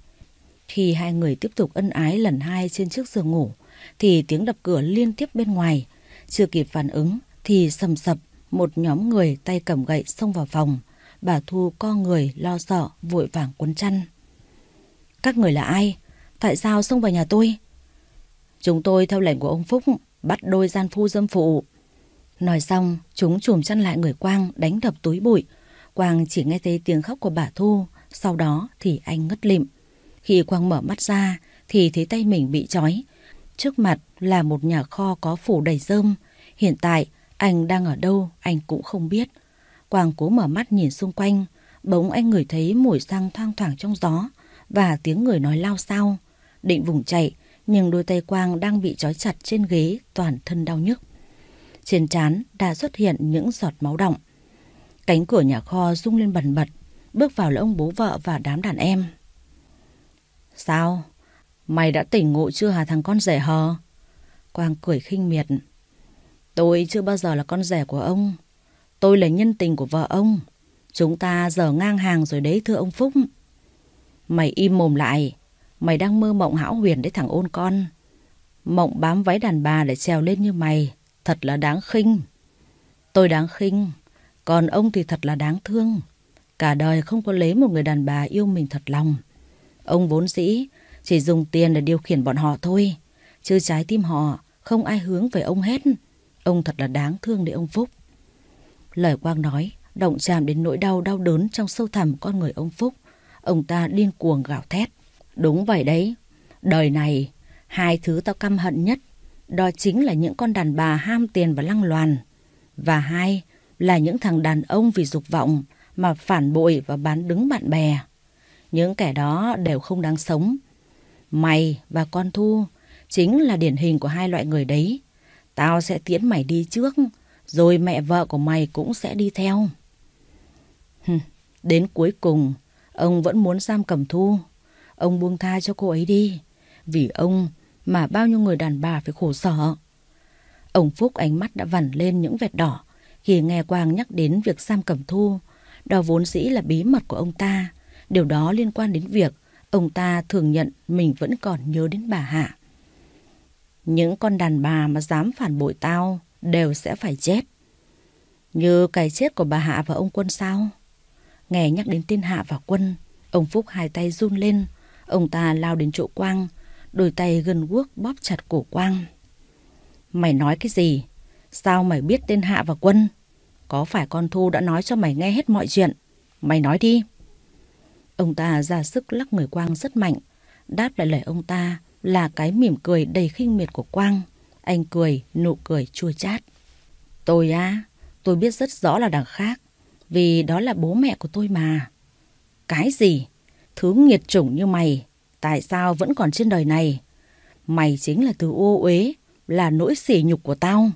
Khi hai người tiếp tục ân ái lần hai trên chiếc giường ngủ, thì tiếng đập cửa liên tiếp bên ngoài. Chưa kịp phản ứng, thì sầm sập, một nhóm người tay cầm gậy xông vào phòng. Bà Thu co người, lo sợ, vội vàng quấn chăn. Các người là ai? Tại sao xông vào nhà tôi? Chúng tôi theo lệnh của ông Phúc, bắt đôi gian phu dâm phụ. Nói xong, chúng chùm chăn lại người Quang, đánh đập túi bụi. Quang chỉ nghe thấy tiếng khóc của bà Thu, sau đó thì anh ngất lịm. Khi Quang mở mắt ra thì thấy tay mình bị trói. Trước mặt là một nhà kho có phủ đầy rơm. Hiện tại anh đang ở đâu anh cũng không biết. Quang cố mở mắt nhìn xung quanh. Bỗng anh ngửi thấy mùi xăng thoang thoảng trong gió và tiếng người nói lao sao. Định vùng chạy nhưng đôi tay Quang đang bị trói chặt trên ghế toàn thân đau nhức. Trên trán đã xuất hiện những giọt máu động. Cánh cửa nhà kho rung lên bần bật. Bước vào là ông bố vợ và đám đàn em. Sao? Mày đã tỉnh ngộ chưa hả thằng con rể hờ? Quang cười khinh miệt. Tôi chưa bao giờ là con rể của ông. Tôi là nhân tình của vợ ông. Chúng ta giờ ngang hàng rồi đấy, thưa ông Phúc. Mày im mồm lại. Mày đang mơ mộng hão huyền đấy thằng ôn con. Mộng bám váy đàn bà để trèo lên như mày. Thật là đáng khinh. Tôi đáng khinh. Còn ông thì thật là đáng thương. Cả đời không có lấy một người đàn bà yêu mình thật lòng. Ông vốn dĩ chỉ dùng tiền để điều khiển bọn họ thôi. Chứ trái tim họ không ai hướng về ông hết. Ông thật là đáng thương để ông Phúc. Lời Quang nói động chạm đến nỗi đau đau đớn trong sâu thẳm con người ông Phúc. Ông ta điên cuồng gào thét. Đúng vậy đấy. Đời này, hai thứ tao căm hận nhất. Đó chính là những con đàn bà ham tiền và lăng loàn. Và hai là những thằng đàn ông vì dục vọng mà phản bội và bán đứng bạn bè. Những kẻ đó đều không đáng sống. Mày và con Thu chính là điển hình của hai loại người đấy. Tao sẽ tiễn mày đi trước, rồi mẹ vợ của mày cũng sẽ đi theo. Đến cuối cùng, ông vẫn muốn giam cầm thu. Ông buông tha cho cô ấy đi. Vì ông mà bao nhiêu người đàn bà phải khổ sở. Ông Phúc ánh mắt đã vằn lên những vệt đỏ khi nghe Quang nhắc đến việc sam cầm thu. Đó vốn dĩ là bí mật của ông ta. Điều đó liên quan đến việc ông ta thường nhận mình vẫn còn nhớ đến bà Hạ. Những con đàn bà mà dám phản bội tao đều sẽ phải chết. Như cái chết của bà Hạ và ông Quân sao? Nghe nhắc đến tên Hạ và Quân, ông Phúc hai tay run lên. Ông ta lao đến chỗ Quang, đôi tay gần guốc bóp chặt cổ Quang. Mày nói cái gì? Sao mày biết tên Hạ và Quân? Có phải con Thu đã nói cho mày nghe hết mọi chuyện? Mày nói đi. Ông ta ra sức lắc người Quang rất mạnh. Đáp lại lời ông ta là cái mỉm cười đầy khinh miệt của Quang. Anh cười, nụ cười chua chát. Tôi á, tôi biết rất rõ là đằng khác. Vì đó là bố mẹ của tôi mà. Cái gì? Thứ nghiệt chủng như mày, tại sao vẫn còn trên đời này? Mày chính là thứ ô uế, là nỗi sỉ nhục của tao.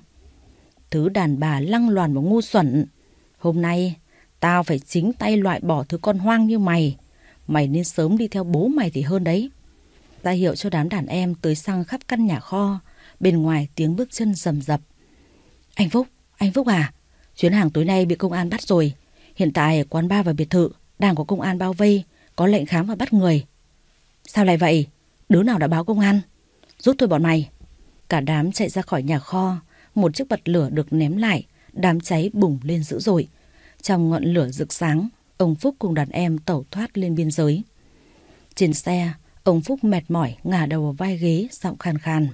Thứ đàn bà lăng loàn và ngu xuẩn. Hôm nay, tao phải chính tay loại bỏ thứ con hoang như mày. Mày nên sớm đi theo bố mày thì hơn đấy. Ra hiệu cho đám đàn em tới sang khắp căn nhà kho. Bên ngoài tiếng bước chân rầm rập. Anh Phúc, anh Phúc à? Chuyến hàng tối nay bị công an bắt rồi. Hiện tại quán bar và biệt thự đang có công an bao vây, có lệnh khám và bắt người. Sao lại vậy? Đứa nào đã báo công an? Rút thôi bọn mày. Cả đám chạy ra khỏi nhà kho, một chiếc bật lửa được ném lại, đám cháy bùng lên dữ dội. Trong ngọn lửa rực sáng, ông Phúc cùng đàn em tẩu thoát lên biên giới. Trên xe, ông Phúc mệt mỏi ngả đầu vào vai ghế, giọng khàn khàn.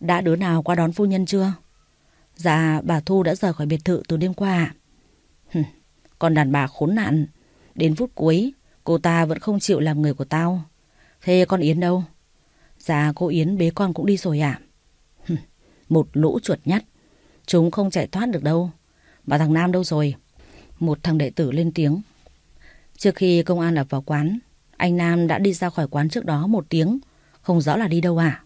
Đã đứa nào qua đón phu nhân chưa? Dạ, bà Thu đã rời khỏi biệt thự từ đêm qua ạ. Còn đàn bà khốn nạn, đến phút cuối, cô ta vẫn không chịu làm người của tao. Thế con Yến đâu? Dạ, cô Yến bế con cũng đi rồi ạ. Một lũ chuột nhắt, chúng không chạy thoát được đâu. Và thằng Nam đâu rồi? Một thằng đệ tử lên tiếng. Trước khi công an ập vào quán, anh Nam đã đi ra khỏi quán trước đó một tiếng, không rõ là đi đâu à?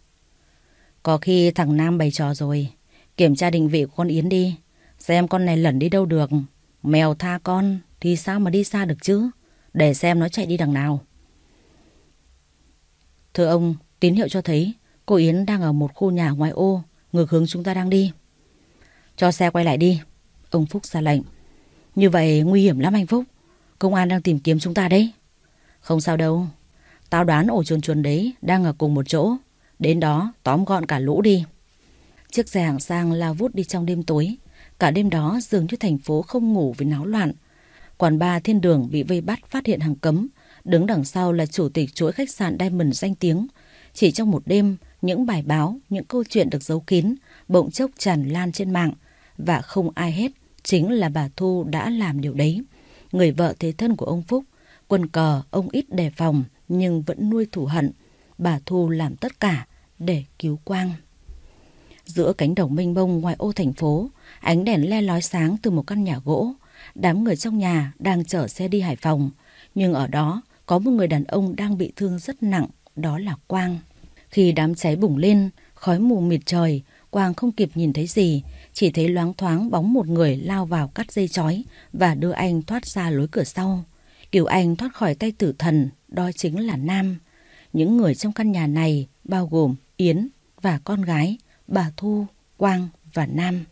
Có khi thằng Nam bày trò rồi, kiểm tra định vị của con Yến đi, xem con này lẩn đi đâu được. Mèo tha con thì sao mà đi xa được chứ? Để xem nó chạy đi đằng nào. Thưa ông, tín hiệu cho thấy cô Yến đang ở một khu nhà ngoài ô, ngược hướng chúng ta đang đi. Cho xe quay lại đi. Ông Phúc ra lệnh. Như vậy nguy hiểm lắm anh Phúc. Công an đang tìm kiếm chúng ta đấy. Không sao đâu. Tao đoán ổ chuồn chuồn đấy đang ở cùng một chỗ. Đến đó tóm gọn cả lũ đi. Chiếc xe hàng sang lao vút đi trong đêm tối. Cả đêm đó dường như thành phố không ngủ vì náo loạn. Quán bar thiên đường bị vây bắt phát hiện hàng cấm. Đứng đằng sau là chủ tịch chuỗi khách sạn Diamond danh tiếng. Chỉ trong một đêm, những bài báo, những câu chuyện được giấu kín, bỗng chốc tràn lan trên mạng. Và không ai hết, chính là bà Thu đã làm điều đấy. Người vợ thế thân của ông Phúc, quần cờ ông ít đề phòng nhưng vẫn nuôi thủ hận. Bà Thu làm tất cả để cứu Quang. Giữa cánh đồng mênh mông ngoài ô thành phố, ánh đèn le lói sáng từ một căn nhà gỗ. Đám người trong nhà đang chở xe đi Hải Phòng. Nhưng ở đó có một người đàn ông đang bị thương rất nặng, đó là Quang. Khi đám cháy bùng lên, khói mù mịt trời, Quang không kịp nhìn thấy gì, chỉ thấy loáng thoáng bóng một người lao vào cắt dây chói và đưa anh thoát ra lối cửa sau. Cứu anh thoát khỏi tay tử thần, đó chính là Nam. Những người trong căn nhà này bao gồm Yến và con gái, bà Thu, Quang và Nam.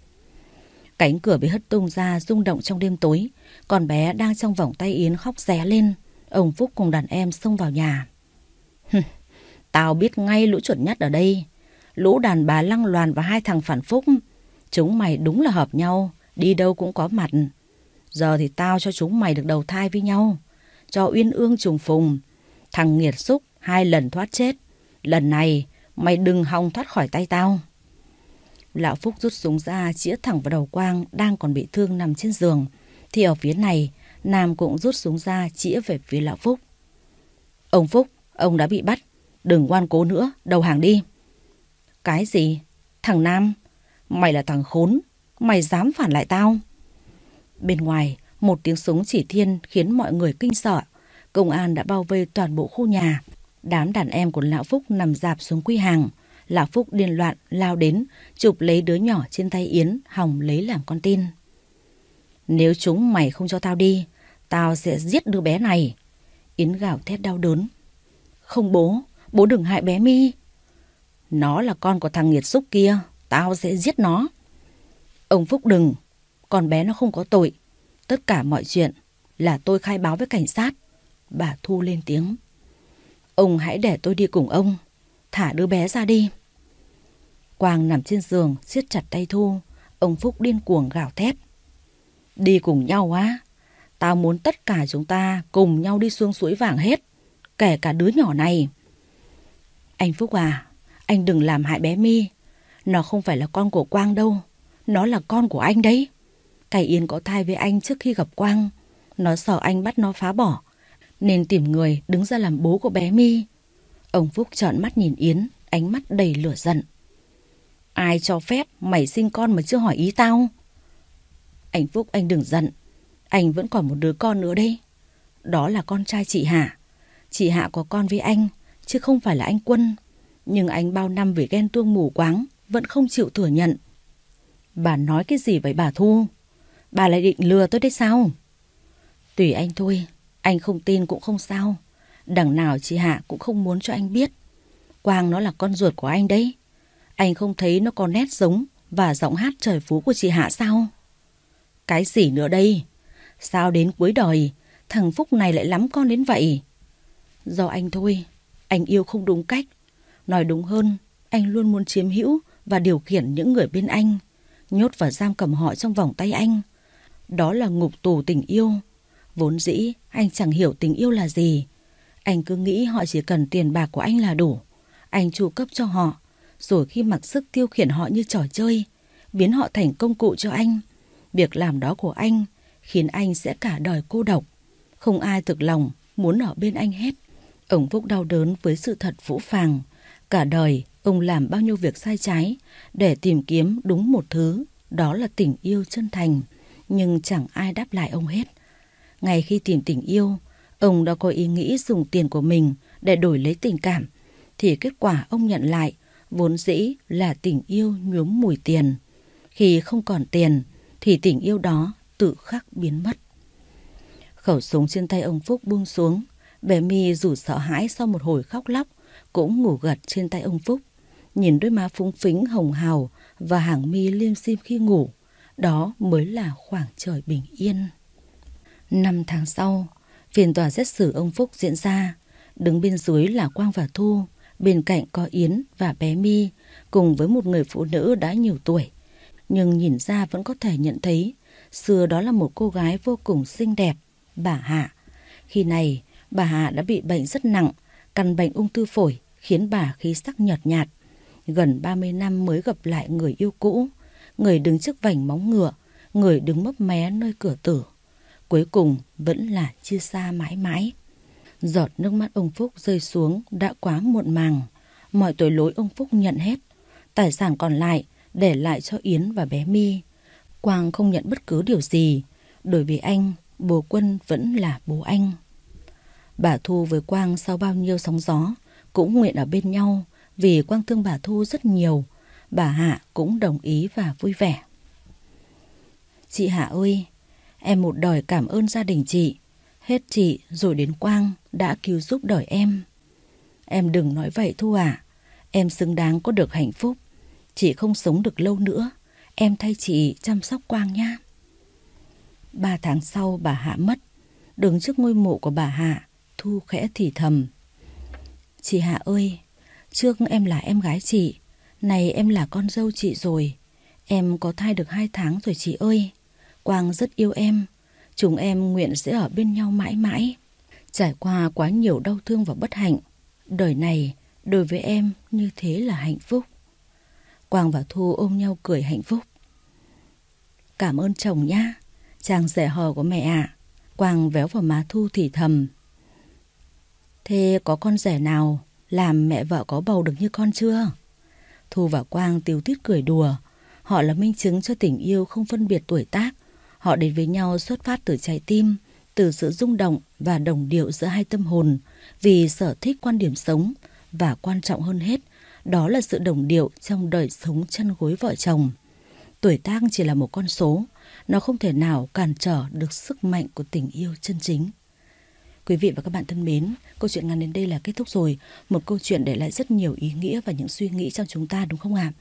Cánh cửa bị hất tung ra rung động trong đêm tối. Con bé đang trong vòng tay Yến khóc ré lên. Ông Phúc cùng đàn em xông vào nhà. Tao biết ngay lũ chuẩn nhất ở đây. Lũ đàn bà lăng loàn và hai thằng phản phúc. Chúng mày đúng là hợp nhau. Đi đâu cũng có mặt. Giờ thì tao cho chúng mày được đầu thai với nhau. Cho uyên ương trùng phùng. Thằng nghiệt xúc hai lần thoát chết. Lần này mày đừng hòng thoát khỏi tay tao. Lão Phúc rút súng ra chĩa thẳng vào đầu Quang đang còn bị thương nằm trên giường. Thì ở phía này, Nam cũng rút súng ra chĩa về phía Lão Phúc. Ông Phúc, ông đã bị bắt. Đừng ngoan cố nữa, đầu hàng đi. Cái gì? Thằng Nam? Mày là thằng khốn. Mày dám phản lại tao? Bên ngoài, một tiếng súng chỉ thiên khiến mọi người kinh sợ. Công an đã bao vây toàn bộ khu nhà. Đám đàn em của Lão Phúc nằm dạp xuống quy hàng. Lão Phúc điên loạn lao đến, chụp lấy đứa nhỏ trên tay Yến, hòng lấy làm con tin. Nếu chúng mày không cho tao đi, tao sẽ giết đứa bé này. Yến gào thét đau đớn. Không bố, bố đừng hại bé mi. Nó là con của thằng nghiệt xúc kia, tao sẽ giết nó. Ông Phúc đừng, con bé nó không có tội. Tất cả mọi chuyện là tôi khai báo với cảnh sát. Bà Thu lên tiếng. Ông hãy để tôi đi cùng ông. Thả đứa bé ra đi. Quang nằm trên giường, siết chặt tay Thu. Ông Phúc điên cuồng gào thét. Đi cùng nhau á. Tao muốn tất cả chúng ta cùng nhau đi xuống suối vàng hết. Kể cả đứa nhỏ này. Anh Phúc à, anh đừng làm hại bé mi. Nó không phải là con của Quang đâu. Nó là con của anh đấy. Cải Yên có thai với anh trước khi gặp Quang. Nó sợ anh bắt nó phá bỏ. Nên tìm người đứng ra làm bố của bé mi. Ông Phúc trợn mắt nhìn Yến, ánh mắt đầy lửa giận. Ai cho phép mày sinh con mà chưa hỏi ý tao? Anh Phúc anh đừng giận. Anh vẫn còn một đứa con nữa đây. Đó là con trai chị Hạ. Chị Hạ có con với anh, chứ không phải là anh Quân. Nhưng anh bao năm vì ghen tuông mù quáng, vẫn không chịu thừa nhận. Bà nói cái gì vậy bà Thu? Bà lại định lừa tôi đấy sao? Tùy anh thôi, anh không tin cũng không sao. Đằng nào chị Hạ cũng không muốn cho anh biết. Quang nó là con ruột của anh đấy. Anh không thấy nó có nét giống và giọng hát trời phú của chị Hạ sao? Cái gì nữa đây? Sao đến cuối đời thằng Phúc này lại lắm con đến vậy? Do anh thôi, anh yêu không đúng cách. Nói đúng hơn, anh luôn muốn chiếm hữu và điều khiển những người bên anh, nhốt và giam cầm họ trong vòng tay anh. Đó là ngục tù tình yêu. Vốn dĩ, anh chẳng hiểu tình yêu là gì. Anh cứ nghĩ họ chỉ cần tiền bạc của anh là đủ. Anh chu cấp cho họ, rồi khi mặc sức tiêu khiển họ như trò chơi, biến họ thành công cụ cho anh. Việc làm đó của anh khiến anh sẽ cả đời cô độc. Không ai thực lòng muốn ở bên anh hết. Ông Phúc đau đớn với sự thật vũ phàng. Cả đời ông làm bao nhiêu việc sai trái để tìm kiếm đúng một thứ, đó là tình yêu chân thành. Nhưng chẳng ai đáp lại ông hết. Ngay khi tìm tình yêu, ông đã có ý nghĩ dùng tiền của mình để đổi lấy tình cảm. Thì kết quả ông nhận lại vốn dĩ là tình yêu nhuốm mùi tiền. Khi không còn tiền thì tình yêu đó tự khắc biến mất. Khẩu súng trên tay ông Phúc buông xuống, bé mi dù sợ hãi sau một hồi khóc lóc, cũng ngủ gật trên tay ông Phúc. Nhìn đôi má phúng phính hồng hào và hàng mi liêm sim khi ngủ, đó mới là khoảng trời bình yên. Năm tháng sau, phiên tòa xét xử ông Phúc diễn ra. Đứng bên dưới là Quang và Thu, bên cạnh có Yến và bé Mi, cùng với một người phụ nữ đã nhiều tuổi. Nhưng nhìn ra vẫn có thể nhận thấy, xưa đó là một cô gái vô cùng xinh đẹp, bà Hạ. Khi này, bà hà đã bị bệnh rất nặng, căn bệnh ung thư phổi khiến bà khí sắc nhợt nhạt. Gần 30 năm mới gặp lại người yêu cũ, người đứng trước vành móng ngựa, người đứng mấp mé nơi cửa tử. Cuối cùng vẫn là chia xa mãi mãi. Giọt nước mắt ông Phúc rơi xuống đã quá muộn màng. Mọi tội lỗi ông Phúc nhận hết. Tài sản còn lại để lại cho Yến và bé My. Quang không nhận bất cứ điều gì. Đối với anh, bố Quân vẫn là bố anh. Bà Thu với Quang sau bao nhiêu sóng gió cũng nguyện ở bên nhau vì Quang thương bà Thu rất nhiều. Bà Hạ cũng đồng ý và vui vẻ. Chị Hạ ơi, em một đời cảm ơn gia đình chị. Hết chị rồi đến Quang đã cứu giúp đời em. Em đừng nói vậy Thu à. Em xứng đáng có được hạnh phúc. Chị không sống được lâu nữa. Em thay chị chăm sóc Quang nha. Ba tháng sau bà Hạ mất. Đứng trước ngôi mộ của bà Hạ, Thu khẽ thì thầm. Chị Hạ ơi, trước em là em gái chị, này em là con dâu chị rồi. Em có thai được hai tháng rồi chị ơi. Quang rất yêu em. Chúng em nguyện sẽ ở bên nhau mãi mãi. Trải qua quá nhiều đau thương và bất hạnh. Đời này, đối với em như thế là hạnh phúc. Quang và Thu ôm nhau cười hạnh phúc. Cảm ơn chồng nhá. Chàng rẻ hò của mẹ ạ. Quang véo vào má Thu thì thầm. Thế có con rể nào làm mẹ vợ có bầu được như con chưa? Thu và Quang tiêu tít cười đùa. Họ là minh chứng cho tình yêu không phân biệt tuổi tác. Họ đến với nhau xuất phát từ trái tim, từ sự rung động và đồng điệu giữa hai tâm hồn, vì sở thích quan điểm sống và quan trọng hơn hết, đó là sự đồng điệu trong đời sống chân gối vợ chồng. Tuổi tác chỉ là một con số, nó không thể nào cản trở được sức mạnh của tình yêu chân chính. Quý vị và các bạn thân mến, câu chuyện ngắn đến đây là kết thúc rồi. Một câu chuyện để lại rất nhiều ý nghĩa và những suy nghĩ trong chúng ta đúng không ạ?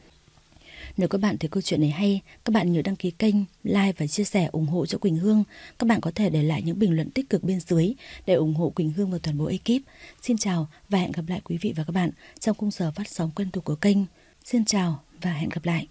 Nếu các bạn thấy câu chuyện này hay, các bạn nhớ đăng ký kênh, like và chia sẻ ủng hộ cho Quỳnh Hương. Các bạn có thể để lại những bình luận tích cực bên dưới để ủng hộ Quỳnh Hương và toàn bộ ekip. Xin chào và hẹn gặp lại quý vị và các bạn trong khung giờ phát sóng quen thuộc của kênh. Xin chào và hẹn gặp lại.